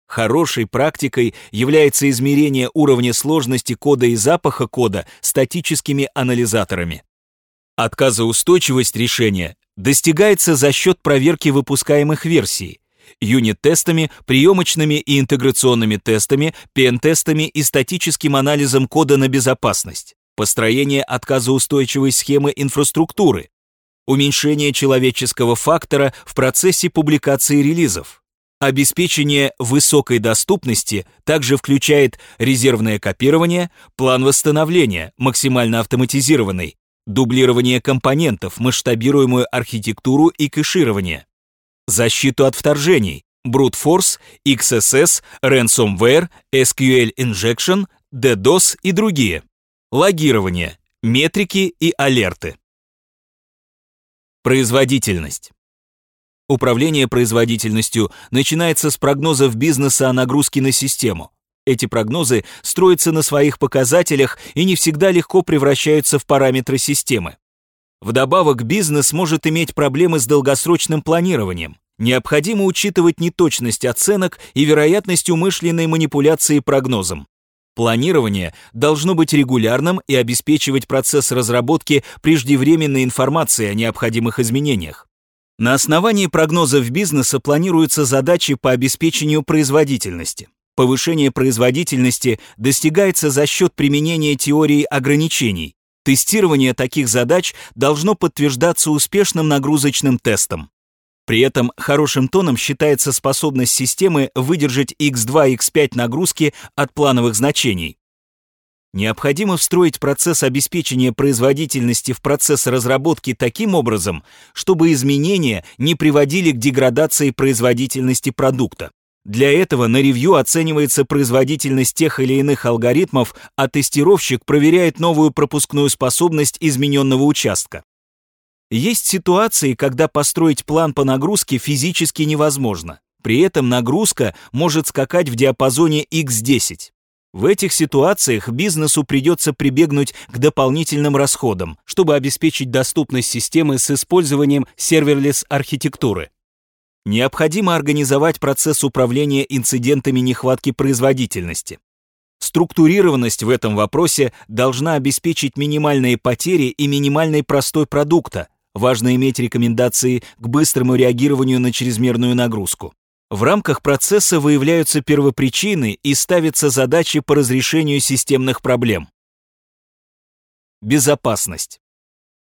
Хорошей практикой является измерение уровня сложности кода и запаха кода статическими анализаторами. Отказоустойчивость решения достигается за счет проверки выпускаемых версий, юнит-тестами, приемочными и интеграционными тестами, пен-тестами и статическим анализом кода на безопасность, построение отказоустойчивой схемы инфраструктуры, уменьшение человеческого фактора в процессе публикации релизов. Обеспечение высокой доступности также включает резервное копирование, план восстановления, максимально автоматизированный, дублирование компонентов, масштабируемую архитектуру и кэширование, защиту от вторжений, Brute Force, XSS, Ransomware, SQL Injection, DDoS и другие, логирование, метрики и алерты. Производительность. Управление производительностью начинается с прогнозов бизнеса о нагрузке на систему. Эти прогнозы строятся на своих показателях и не всегда легко превращаются в параметры системы. Вдобавок, бизнес может иметь проблемы с долгосрочным планированием. Необходимо учитывать неточность оценок и вероятность умышленной манипуляции прогнозом. Планирование должно быть регулярным и обеспечивать процесс разработки преждевременной информации о необходимых изменениях. На основании прогнозов бизнеса планируются задачи по обеспечению производительности. Повышение производительности достигается за счет применения теории ограничений. Тестирование таких задач должно подтверждаться успешным нагрузочным тестом. При этом хорошим тоном считается способность системы выдержать x2 x5 нагрузки от плановых значений. Необходимо встроить процесс обеспечения производительности в процесс разработки таким образом, чтобы изменения не приводили к деградации производительности продукта. Для этого на ревью оценивается производительность тех или иных алгоритмов, а тестировщик проверяет новую пропускную способность измененного участка. Есть ситуации, когда построить план по нагрузке физически невозможно. При этом нагрузка может скакать в диапазоне x10. В этих ситуациях бизнесу придется прибегнуть к дополнительным расходам, чтобы обеспечить доступность системы с использованием серверлес архитектуры. Необходимо организовать процесс управления инцидентами нехватки производительности. Структурированность в этом вопросе должна обеспечить минимальные потери и минимальный простой продукта. Важно иметь рекомендации к быстрому реагированию на чрезмерную нагрузку. В рамках процесса выявляются первопричины и ставятся задачи по разрешению системных проблем. Безопасность.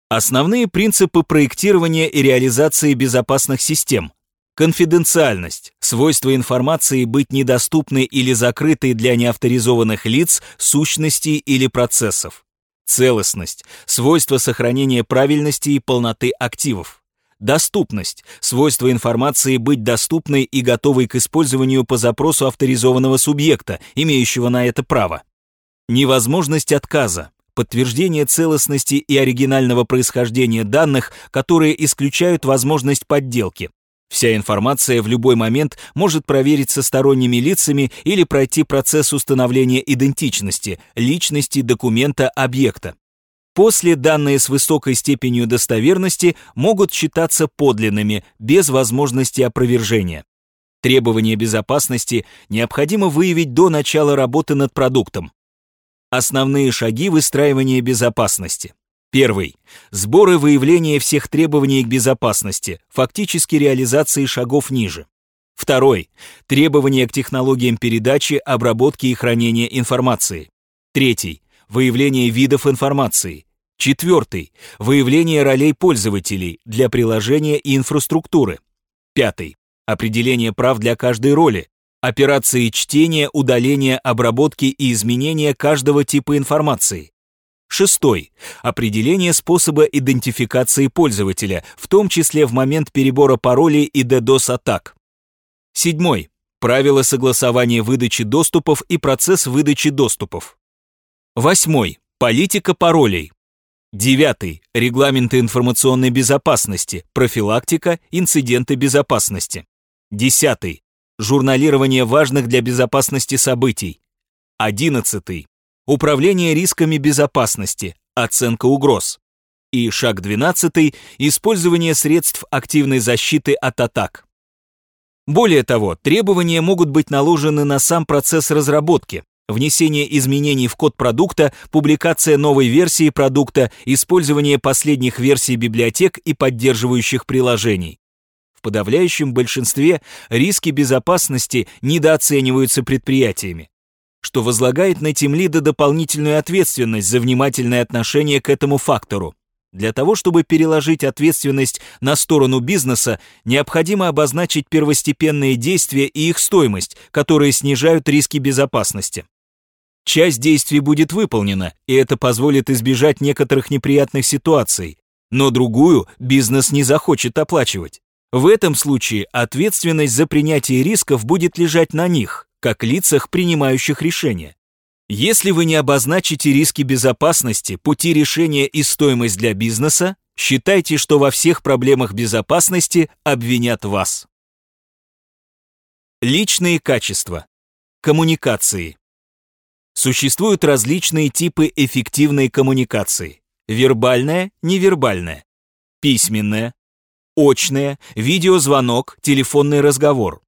Основные принципы проектирования и реализации безопасных систем. Конфиденциальность. Свойство информации быть недоступной или закрытой для неавторизованных лиц, сущностей или процессов. Целостность. Свойство сохранения правильности и полноты активов. Доступность – свойство информации быть доступной и готовой к использованию по запросу авторизованного субъекта, имеющего на это право. Невозможность отказа – подтверждение целостности и оригинального происхождения данных, которые исключают возможность подделки. Вся информация в любой момент может провериться сторонними лицами или пройти процесс установления идентичности, личности документа объекта. После данные с высокой степенью достоверности могут считаться подлинными, без возможности опровержения. Требования безопасности необходимо выявить до начала работы над продуктом. Основные шаги выстраивания безопасности. Первый. Сбор и выявление всех требований к безопасности, фактически реализации шагов ниже. Второй. Требования к технологиям передачи, обработки и хранения информации. Третий выявление видов информации. Четвертый – выявление ролей пользователей для приложения и инфраструктуры. Пятый – определение прав для каждой роли. Операции чтения, удаления, обработки и изменения каждого типа информации. Шестой. Определение способа идентификации пользователя, в том числе в момент перебора паролей и DDoS-атак. Седьмой. Правила согласования выдачи доступов и процесс выдачи доступов. Восьмой. Политика паролей. Девятый. Регламенты информационной безопасности, профилактика, инциденты безопасности. Десятый. Журналирование важных для безопасности событий. Одиннадцатый. Управление рисками безопасности, оценка угроз. И шаг 12 – использование средств активной защиты от атак. Более того, требования могут быть наложены на сам процесс разработки, внесение изменений в код продукта, публикация новой версии продукта, использование последних версий библиотек и поддерживающих приложений. В подавляющем большинстве риски безопасности недооцениваются предприятиями, что возлагает на тимлида дополнительную ответственность за внимательное отношение к этому фактору. Для того, чтобы переложить ответственность на сторону бизнеса, необходимо обозначить первостепенные действия и их стоимость, которые снижают риски безопасности. Часть действий будет выполнена, и это позволит избежать некоторых неприятных ситуаций, но другую бизнес не захочет оплачивать. В этом случае ответственность за принятие рисков будет лежать на них, как лицах, принимающих решения. Если вы не обозначите риски безопасности, пути решения и стоимость для бизнеса, считайте, что во всех проблемах безопасности обвинят вас. Личные качества. Коммуникации. Существуют различные типы эффективной коммуникации. Вербальная, невербальная. Письменная, очная, видеозвонок, телефонный разговор.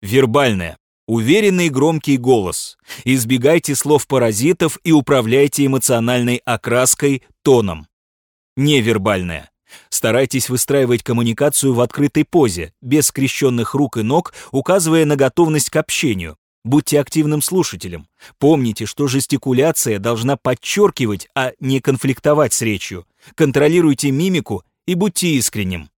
Вербальная. Уверенный громкий голос. Избегайте слов-паразитов и управляйте эмоциональной окраской, тоном. Невербальная. Старайтесь выстраивать коммуникацию в открытой позе, без скрещенных рук и ног, указывая на готовность к общению. Будьте активным слушателем. Помните, что жестикуляция должна подчеркивать, а не конфликтовать с речью. Контролируйте мимику и будьте искренним.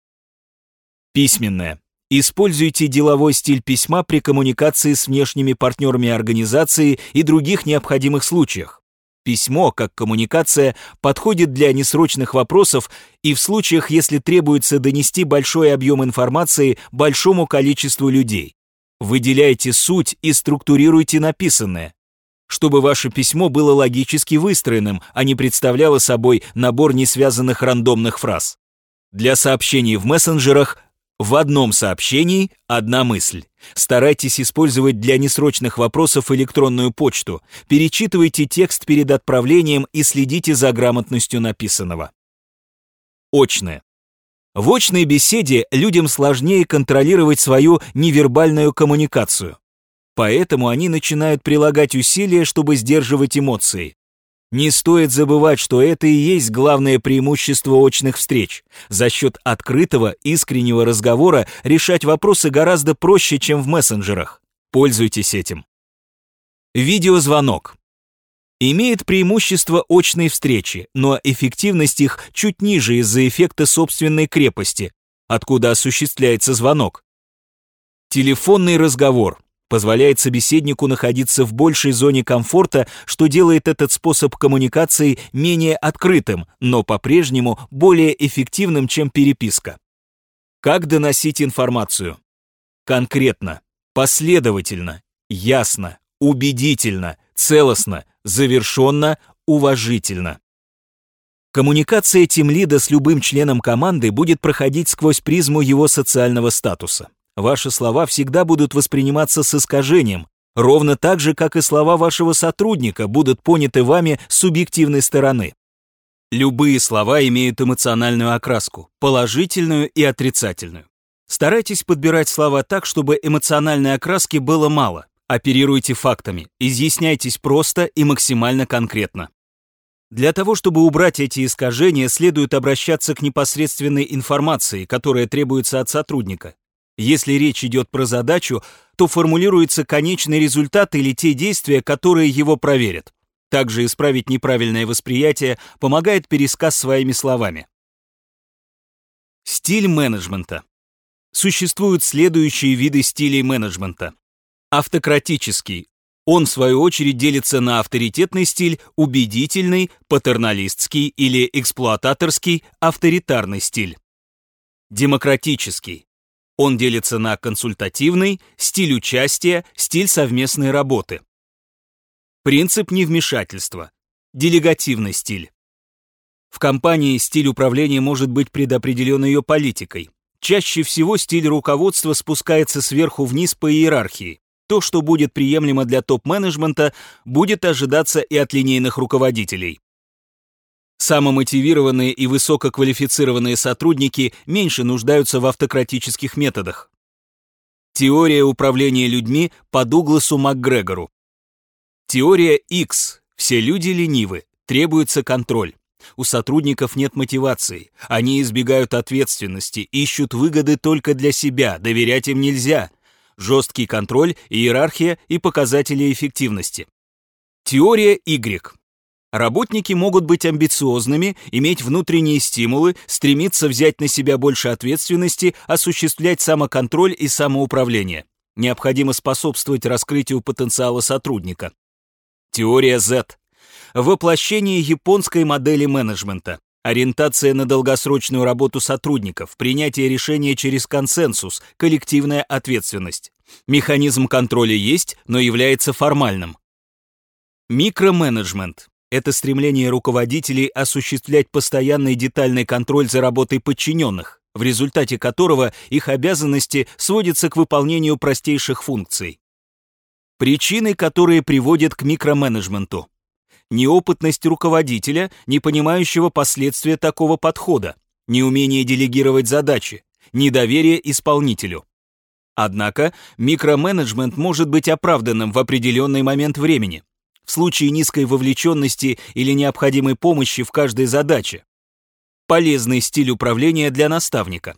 Письменное. Используйте деловой стиль письма при коммуникации с внешними партнерами организации и других необходимых случаях. Письмо, как коммуникация, подходит для несрочных вопросов и в случаях, если требуется донести большой объем информации большому количеству людей. Выделяйте суть и структурируйте написанное, чтобы ваше письмо было логически выстроенным, а не представляло собой набор несвязанных рандомных фраз. Для сообщений в мессенджерах в одном сообщении одна мысль. Старайтесь использовать для несрочных вопросов электронную почту. Перечитывайте текст перед отправлением и следите за грамотностью написанного. Очное. В очной беседе людям сложнее контролировать свою невербальную коммуникацию. Поэтому они начинают прилагать усилия, чтобы сдерживать эмоции. Не стоит забывать, что это и есть главное преимущество очных встреч. За счет открытого, искреннего разговора решать вопросы гораздо проще, чем в мессенджерах. Пользуйтесь этим. Видеозвонок имеет преимущество очной встречи, но эффективность их чуть ниже из-за эффекта собственной крепости, откуда осуществляется звонок. Телефонный разговор позволяет собеседнику находиться в большей зоне комфорта, что делает этот способ коммуникации менее открытым, но по-прежнему более эффективным, чем переписка. Как доносить информацию? Конкретно, последовательно, ясно, убедительно, целостно, завершенно, уважительно. Коммуникация тимлида с любым членом команды будет проходить сквозь призму его социального статуса. Ваши слова всегда будут восприниматься с искажением, ровно так же, как и слова вашего сотрудника будут поняты вами с субъективной стороны. Любые слова имеют эмоциональную окраску, положительную и отрицательную. Старайтесь подбирать слова так, чтобы эмоциональной окраски было мало. Оперируйте фактами, изъясняйтесь просто и максимально конкретно. Для того, чтобы убрать эти искажения, следует обращаться к непосредственной информации, которая требуется от сотрудника. Если речь идет про задачу, то формулируется конечный результат или те действия, которые его проверят. Также исправить неправильное восприятие помогает пересказ своими словами. Стиль менеджмента. Существуют следующие виды стилей менеджмента. Автократический. Он, в свою очередь, делится на авторитетный стиль, убедительный, патерналистский или эксплуататорский, авторитарный стиль. Демократический. Он делится на консультативный, стиль участия, стиль совместной работы. Принцип невмешательства. Делегативный стиль. В компании стиль управления может быть предопределен ее политикой. Чаще всего стиль руководства спускается сверху вниз по иерархии. То, что будет приемлемо для топ-менеджмента, будет ожидаться и от линейных руководителей. Самомотивированные и высококвалифицированные сотрудники меньше нуждаются в автократических методах. Теория управления людьми по Дугласу МакГрегору. Теория X. Все люди ленивы, требуется контроль. У сотрудников нет мотивации, они избегают ответственности, ищут выгоды только для себя, доверять им нельзя. Жесткий контроль, иерархия и показатели эффективности. Теория Y. Работники могут быть амбициозными, иметь внутренние стимулы, стремиться взять на себя больше ответственности, осуществлять самоконтроль и самоуправление. Необходимо способствовать раскрытию потенциала сотрудника. Теория Z. Воплощение японской модели менеджмента. Ориентация на долгосрочную работу сотрудников, принятие решения через консенсус, коллективная ответственность. Механизм контроля есть, но является формальным. Микроменеджмент это стремление руководителей осуществлять постоянный детальный контроль за работой подчиненных, в результате которого их обязанности сводятся к выполнению простейших функций. Причины, которые приводят к микроменеджменту. Неопытность руководителя, не понимающего последствия такого подхода, неумение делегировать задачи, недоверие исполнителю. Однако микроменеджмент может быть оправданным в определенный момент времени в случае низкой вовлеченности или необходимой помощи в каждой задаче. Полезный стиль управления для наставника.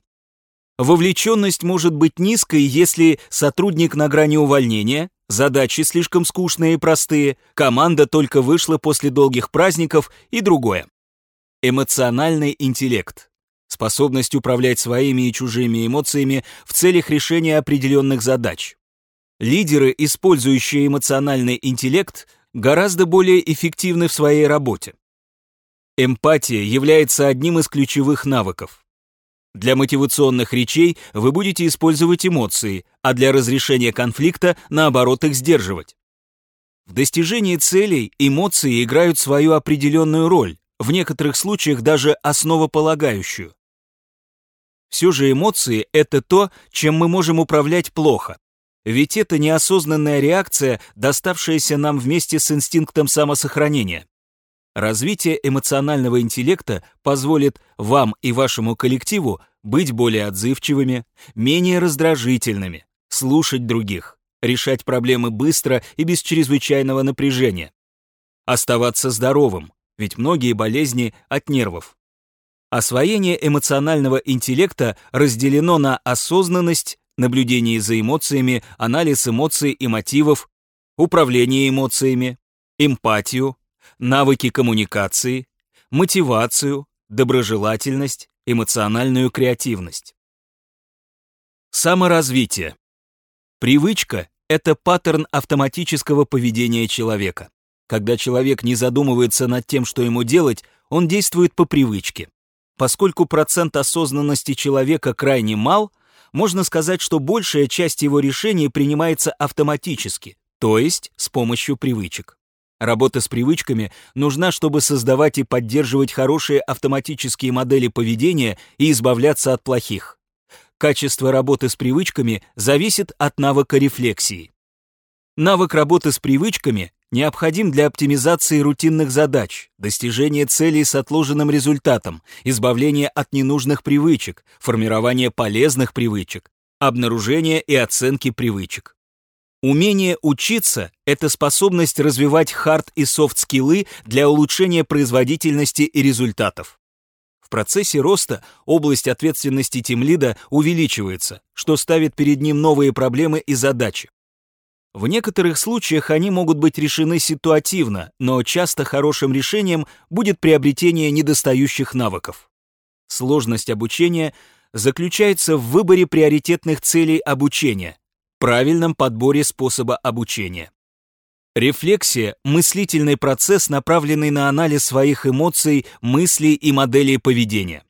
Вовлеченность может быть низкой, если сотрудник на грани увольнения, задачи слишком скучные и простые, команда только вышла после долгих праздников и другое. Эмоциональный интеллект. Способность управлять своими и чужими эмоциями в целях решения определенных задач. Лидеры, использующие эмоциональный интеллект, гораздо более эффективны в своей работе. Эмпатия является одним из ключевых навыков. Для мотивационных речей вы будете использовать эмоции, а для разрешения конфликта, наоборот, их сдерживать. В достижении целей эмоции играют свою определенную роль, в некоторых случаях даже основополагающую. Все же эмоции – это то, чем мы можем управлять плохо. Ведь это неосознанная реакция, доставшаяся нам вместе с инстинктом самосохранения. Развитие эмоционального интеллекта позволит вам и вашему коллективу быть более отзывчивыми, менее раздражительными, слушать других, решать проблемы быстро и без чрезвычайного напряжения. Оставаться здоровым, ведь многие болезни от нервов. Освоение эмоционального интеллекта разделено на осознанность, наблюдение за эмоциями, анализ эмоций и мотивов, управление эмоциями, эмпатию, навыки коммуникации, мотивацию, доброжелательность, эмоциональную креативность. Саморазвитие. Привычка – это паттерн автоматического поведения человека. Когда человек не задумывается над тем, что ему делать, он действует по привычке. Поскольку процент осознанности человека крайне мал – можно сказать, что большая часть его решений принимается автоматически, то есть с помощью привычек. Работа с привычками нужна, чтобы создавать и поддерживать хорошие автоматические модели поведения и избавляться от плохих. Качество работы с привычками зависит от навыка рефлексии. Навык работы с привычками необходим для оптимизации рутинных задач, достижения целей с отложенным результатом, избавления от ненужных привычек, формирования полезных привычек, обнаружения и оценки привычек. Умение учиться – это способность развивать хард и софт-скиллы для улучшения производительности и результатов. В процессе роста область ответственности тимлида увеличивается, что ставит перед ним новые проблемы и задачи. В некоторых случаях они могут быть решены ситуативно, но часто хорошим решением будет приобретение недостающих навыков. Сложность обучения заключается в выборе приоритетных целей обучения, правильном подборе способа обучения. Рефлексия – мыслительный процесс, направленный на анализ своих эмоций, мыслей и моделей поведения.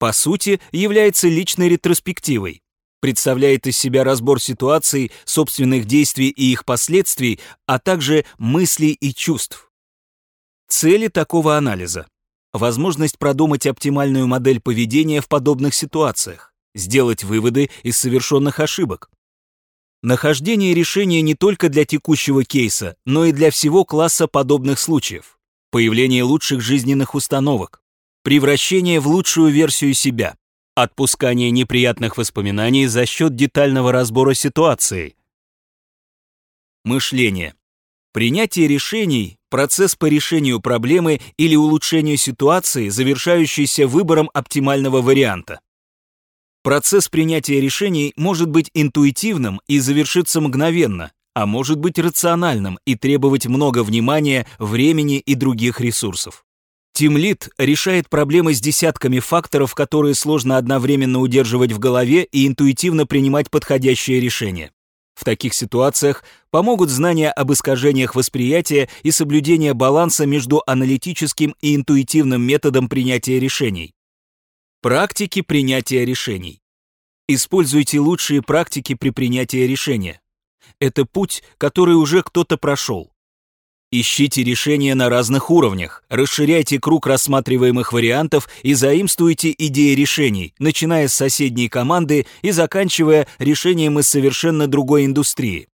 По сути, является личной ретроспективой, представляет из себя разбор ситуаций, собственных действий и их последствий, а также мыслей и чувств. Цели такого анализа. Возможность продумать оптимальную модель поведения в подобных ситуациях, сделать выводы из совершенных ошибок. Нахождение решения не только для текущего кейса, но и для всего класса подобных случаев. появление лучших жизненных установок, превращение в лучшую версию себя, отпускание неприятных воспоминаний за счет детального разбора ситуации. Мышление. Принятие решений – процесс по решению проблемы или улучшению ситуации, завершающийся выбором оптимального варианта. Процесс принятия решений может быть интуитивным и завершиться мгновенно, а может быть рациональным и требовать много внимания, времени и других ресурсов. Тимлит решает проблемы с десятками факторов, которые сложно одновременно удерживать в голове и интуитивно принимать подходящее решение. В таких ситуациях помогут знания об искажениях восприятия и соблюдение баланса между аналитическим и интуитивным методом принятия решений. Практики принятия решений. Используйте лучшие практики при принятии решения. Это путь, который уже кто-то прошел. Ищите решения на разных уровнях, расширяйте круг рассматриваемых вариантов и заимствуйте идеи решений, начиная с соседней команды и заканчивая решением из совершенно другой индустрии.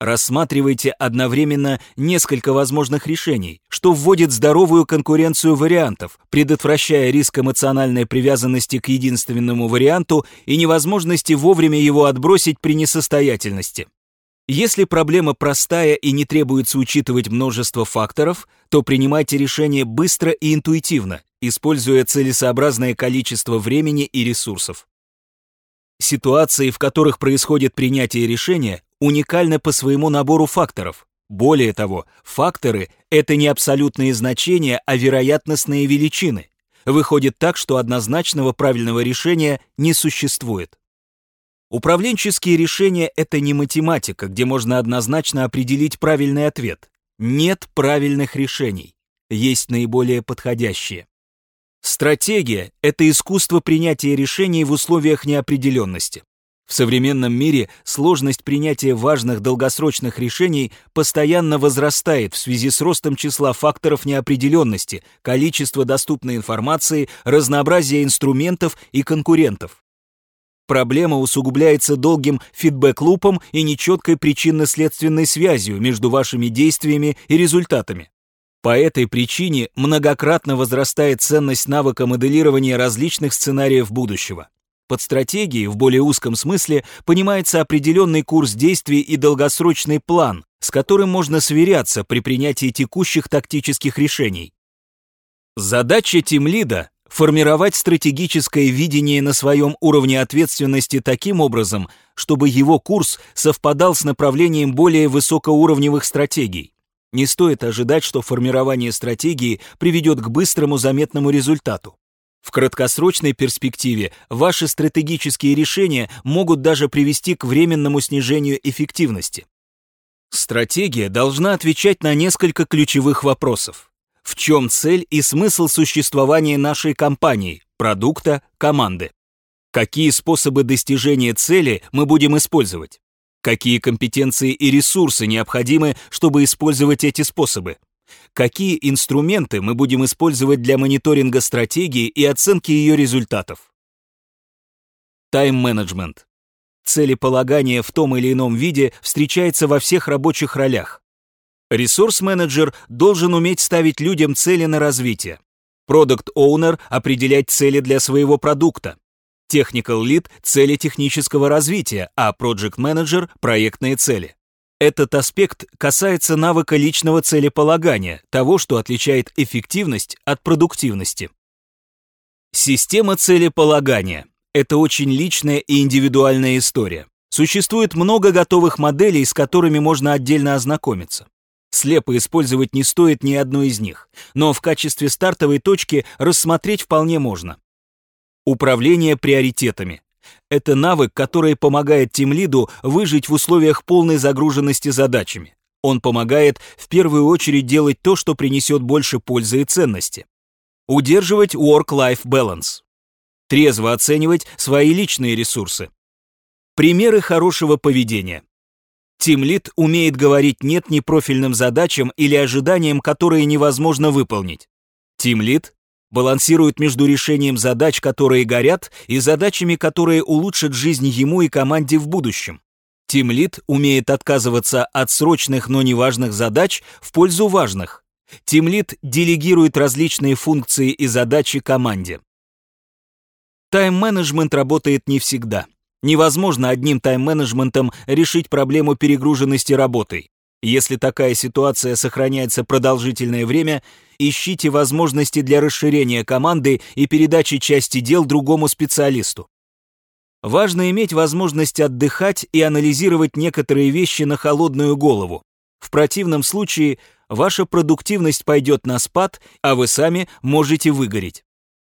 Рассматривайте одновременно несколько возможных решений, что вводит здоровую конкуренцию вариантов, предотвращая риск эмоциональной привязанности к единственному варианту и невозможности вовремя его отбросить при несостоятельности. Если проблема простая и не требуется учитывать множество факторов, то принимайте решение быстро и интуитивно, используя целесообразное количество времени и ресурсов. Ситуации, в которых происходит принятие решения, уникальны по своему набору факторов. Более того, факторы — это не абсолютные значения, а вероятностные величины. Выходит так, что однозначного правильного решения не существует. Управленческие решения — это не математика, где можно однозначно определить правильный ответ. Нет правильных решений. Есть наиболее подходящие. Стратегия — это искусство принятия решений в условиях неопределенности. В современном мире сложность принятия важных долгосрочных решений постоянно возрастает в связи с ростом числа факторов неопределенности, количества доступной информации, разнообразия инструментов и конкурентов. Проблема усугубляется долгим фидбэк-лупом и нечеткой причинно-следственной связью между вашими действиями и результатами. По этой причине многократно возрастает ценность навыка моделирования различных сценариев будущего. Под стратегией в более узком смысле понимается определенный курс действий и долгосрочный план, с которым можно сверяться при принятии текущих тактических решений. Задача тимлида формировать стратегическое видение на своем уровне ответственности таким образом, чтобы его курс совпадал с направлением более высокоуровневых стратегий. Не стоит ожидать, что формирование стратегии приведет к быстрому заметному результату. В краткосрочной перспективе ваши стратегические решения могут даже привести к временному снижению эффективности. Стратегия должна отвечать на несколько ключевых вопросов. В чем цель и смысл существования нашей компании, продукта, команды? Какие способы достижения цели мы будем использовать? Какие компетенции и ресурсы необходимы, чтобы использовать эти способы? Какие инструменты мы будем использовать для мониторинга стратегии и оценки ее результатов? Тайм-менеджмент. Целеполагание в том или ином виде встречается во всех рабочих ролях. Ресурс-менеджер должен уметь ставить людям цели на развитие. Продукт-оунер определять цели для своего продукта. Technical Lead – цели технического развития, а Project Manager – проектные цели. Этот аспект касается навыка личного целеполагания, того, что отличает эффективность от продуктивности. Система целеполагания – это очень личная и индивидуальная история. Существует много готовых моделей, с которыми можно отдельно ознакомиться. Слепо использовать не стоит ни одной из них, но в качестве стартовой точки рассмотреть вполне можно. Управление приоритетами. Это навык, который помогает тимлиду выжить в условиях полной загруженности задачами. Он помогает в первую очередь делать то, что принесет больше пользы и ценности. Удерживать work-life balance. Трезво оценивать свои личные ресурсы. Примеры хорошего поведения. Тимлит умеет говорить «нет» непрофильным задачам или ожиданиям, которые невозможно выполнить. Тимлит балансирует между решением задач, которые горят, и задачами, которые улучшат жизнь ему и команде в будущем. Тимлит умеет отказываться от срочных, но неважных задач в пользу важных. Тимлит делегирует различные функции и задачи команде. Тайм-менеджмент работает не всегда. Невозможно одним тайм-менеджментом решить проблему перегруженности работой. Если такая ситуация сохраняется продолжительное время, ищите возможности для расширения команды и передачи части дел другому специалисту. Важно иметь возможность отдыхать и анализировать некоторые вещи на холодную голову. В противном случае ваша продуктивность пойдет на спад, а вы сами можете выгореть.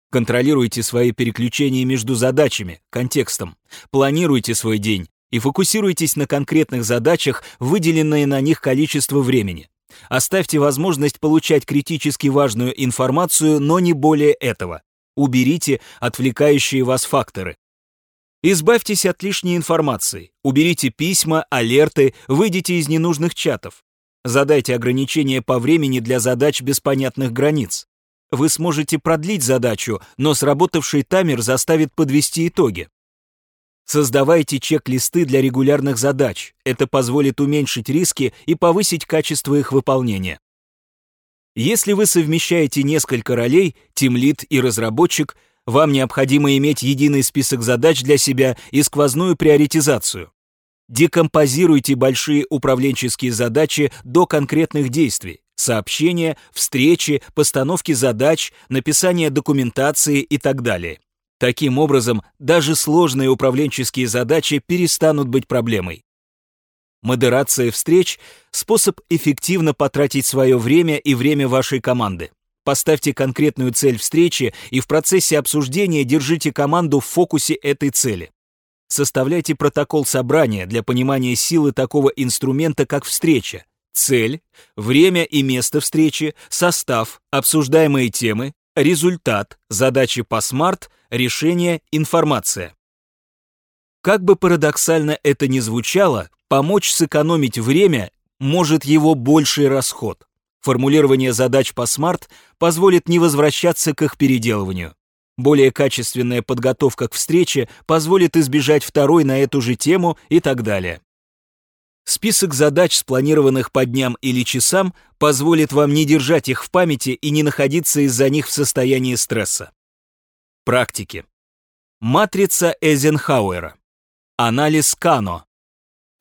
Контролируйте свои переключения между задачами, контекстом. Планируйте свой день и фокусируйтесь на конкретных задачах, выделенное на них количество времени. Оставьте возможность получать критически важную информацию, но не более этого. Уберите отвлекающие вас факторы. Избавьтесь от лишней информации. Уберите письма, алерты, выйдите из ненужных чатов. Задайте ограничения по времени для задач без понятных границ. Вы сможете продлить задачу, но сработавший таймер заставит подвести итоги. Создавайте чек-листы для регулярных задач. Это позволит уменьшить риски и повысить качество их выполнения. Если вы совмещаете несколько ролей, тимлид и разработчик, вам необходимо иметь единый список задач для себя и сквозную приоритизацию. Декомпозируйте большие управленческие задачи до конкретных действий сообщения, встречи, постановки задач, написание документации и так далее. Таким образом, даже сложные управленческие задачи перестанут быть проблемой. Модерация встреч – способ эффективно потратить свое время и время вашей команды. Поставьте конкретную цель встречи и в процессе обсуждения держите команду в фокусе этой цели. Составляйте протокол собрания для понимания силы такого инструмента, как встреча, цель, время и место встречи, состав, обсуждаемые темы, результат, задачи по смарт, решение, информация. Как бы парадоксально это ни звучало, помочь сэкономить время может его больший расход. Формулирование задач по смарт позволит не возвращаться к их переделыванию. Более качественная подготовка к встрече позволит избежать второй на эту же тему и так далее. Список задач, спланированных по дням или часам, позволит вам не держать их в памяти и не находиться из-за них в состоянии стресса. Практики. Матрица Эйзенхауэра. Анализ Кано.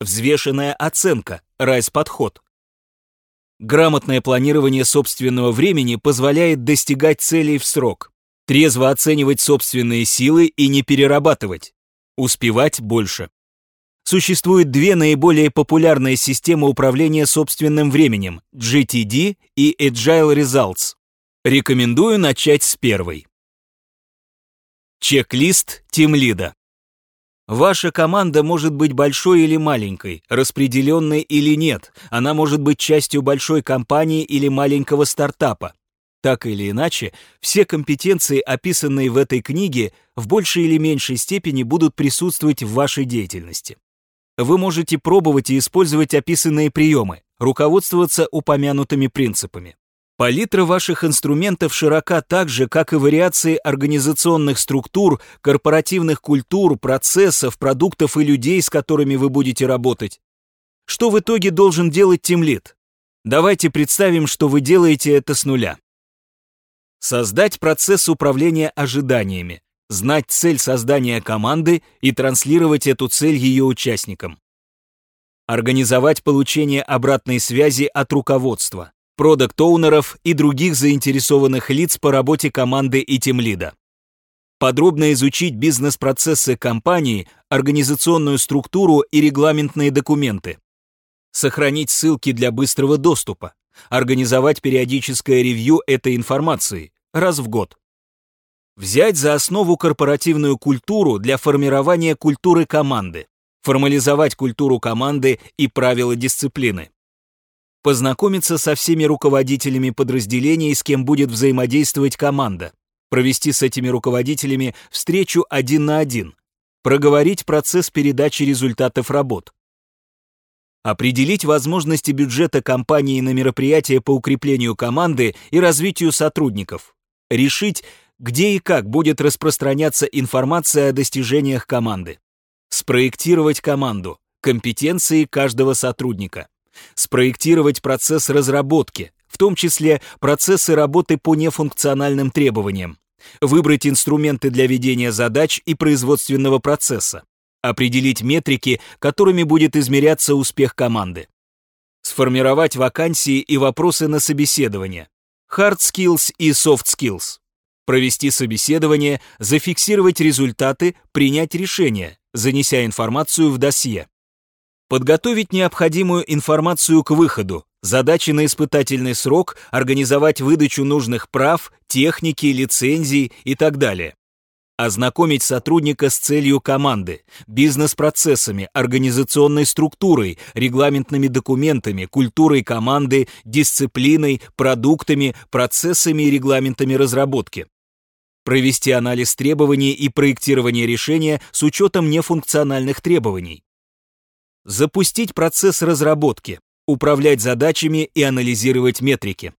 Взвешенная оценка, райс-подход. Грамотное планирование собственного времени позволяет достигать целей в срок, трезво оценивать собственные силы и не перерабатывать, успевать больше. Существует две наиболее популярные системы управления собственным временем – GTD и Agile Results. Рекомендую начать с первой. Чек-лист тимлида. Ваша команда может быть большой или маленькой, распределенной или нет, она может быть частью большой компании или маленького стартапа. Так или иначе, все компетенции, описанные в этой книге, в большей или меньшей степени будут присутствовать в вашей деятельности. Вы можете пробовать и использовать описанные приемы, руководствоваться упомянутыми принципами. Палитра ваших инструментов широка так же, как и вариации организационных структур, корпоративных культур, процессов, продуктов и людей, с которыми вы будете работать. Что в итоге должен делать тимлит? Давайте представим, что вы делаете это с нуля. Создать процесс управления ожиданиями, знать цель создания команды и транслировать эту цель ее участникам. Организовать получение обратной связи от руководства, продакт-оунеров и других заинтересованных лиц по работе команды и тимлида. Подробно изучить бизнес-процессы компании, организационную структуру и регламентные документы. Сохранить ссылки для быстрого доступа. Организовать периодическое ревью этой информации раз в год. Взять за основу корпоративную культуру для формирования культуры команды. Формализовать культуру команды и правила дисциплины. Познакомиться со всеми руководителями подразделений, с кем будет взаимодействовать команда. Провести с этими руководителями встречу один на один. Проговорить процесс передачи результатов работ. Определить возможности бюджета компании на мероприятия по укреплению команды и развитию сотрудников. Решить, где и как будет распространяться информация о достижениях команды. Спроектировать команду, компетенции каждого сотрудника. Спроектировать процесс разработки, в том числе процессы работы по нефункциональным требованиям, выбрать инструменты для ведения задач и производственного процесса, определить метрики, которыми будет измеряться успех команды, сформировать вакансии и вопросы на собеседование, hard skills и soft skills, провести собеседование, зафиксировать результаты, принять решение, занеся информацию в досье. Подготовить необходимую информацию к выходу, задачи на испытательный срок, организовать выдачу нужных прав, техники, лицензий и так далее. Ознакомить сотрудника с целью команды, бизнес-процессами, организационной структурой, регламентными документами, культурой команды, дисциплиной, продуктами, процессами и регламентами разработки. Провести анализ требований и проектирование решения с учетом нефункциональных требований запустить процесс разработки, управлять задачами и анализировать метрики.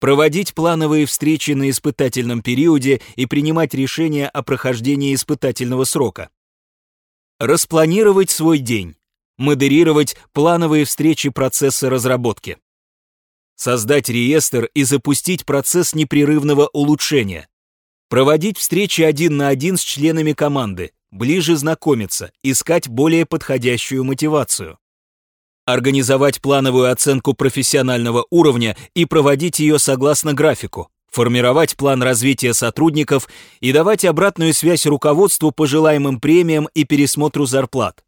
Проводить плановые встречи на испытательном периоде и принимать решения о прохождении испытательного срока. Распланировать свой день. Модерировать плановые встречи процесса разработки. Создать реестр и запустить процесс непрерывного улучшения. Проводить встречи один на один с членами команды, ближе знакомиться, искать более подходящую мотивацию. Организовать плановую оценку профессионального уровня и проводить ее согласно графику, формировать план развития сотрудников и давать обратную связь руководству по желаемым премиям и пересмотру зарплат.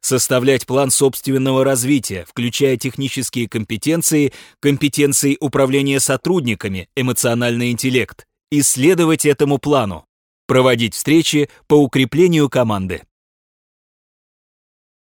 Составлять план собственного развития, включая технические компетенции, компетенции управления сотрудниками, эмоциональный интеллект, исследовать этому плану проводить встречи по укреплению команды.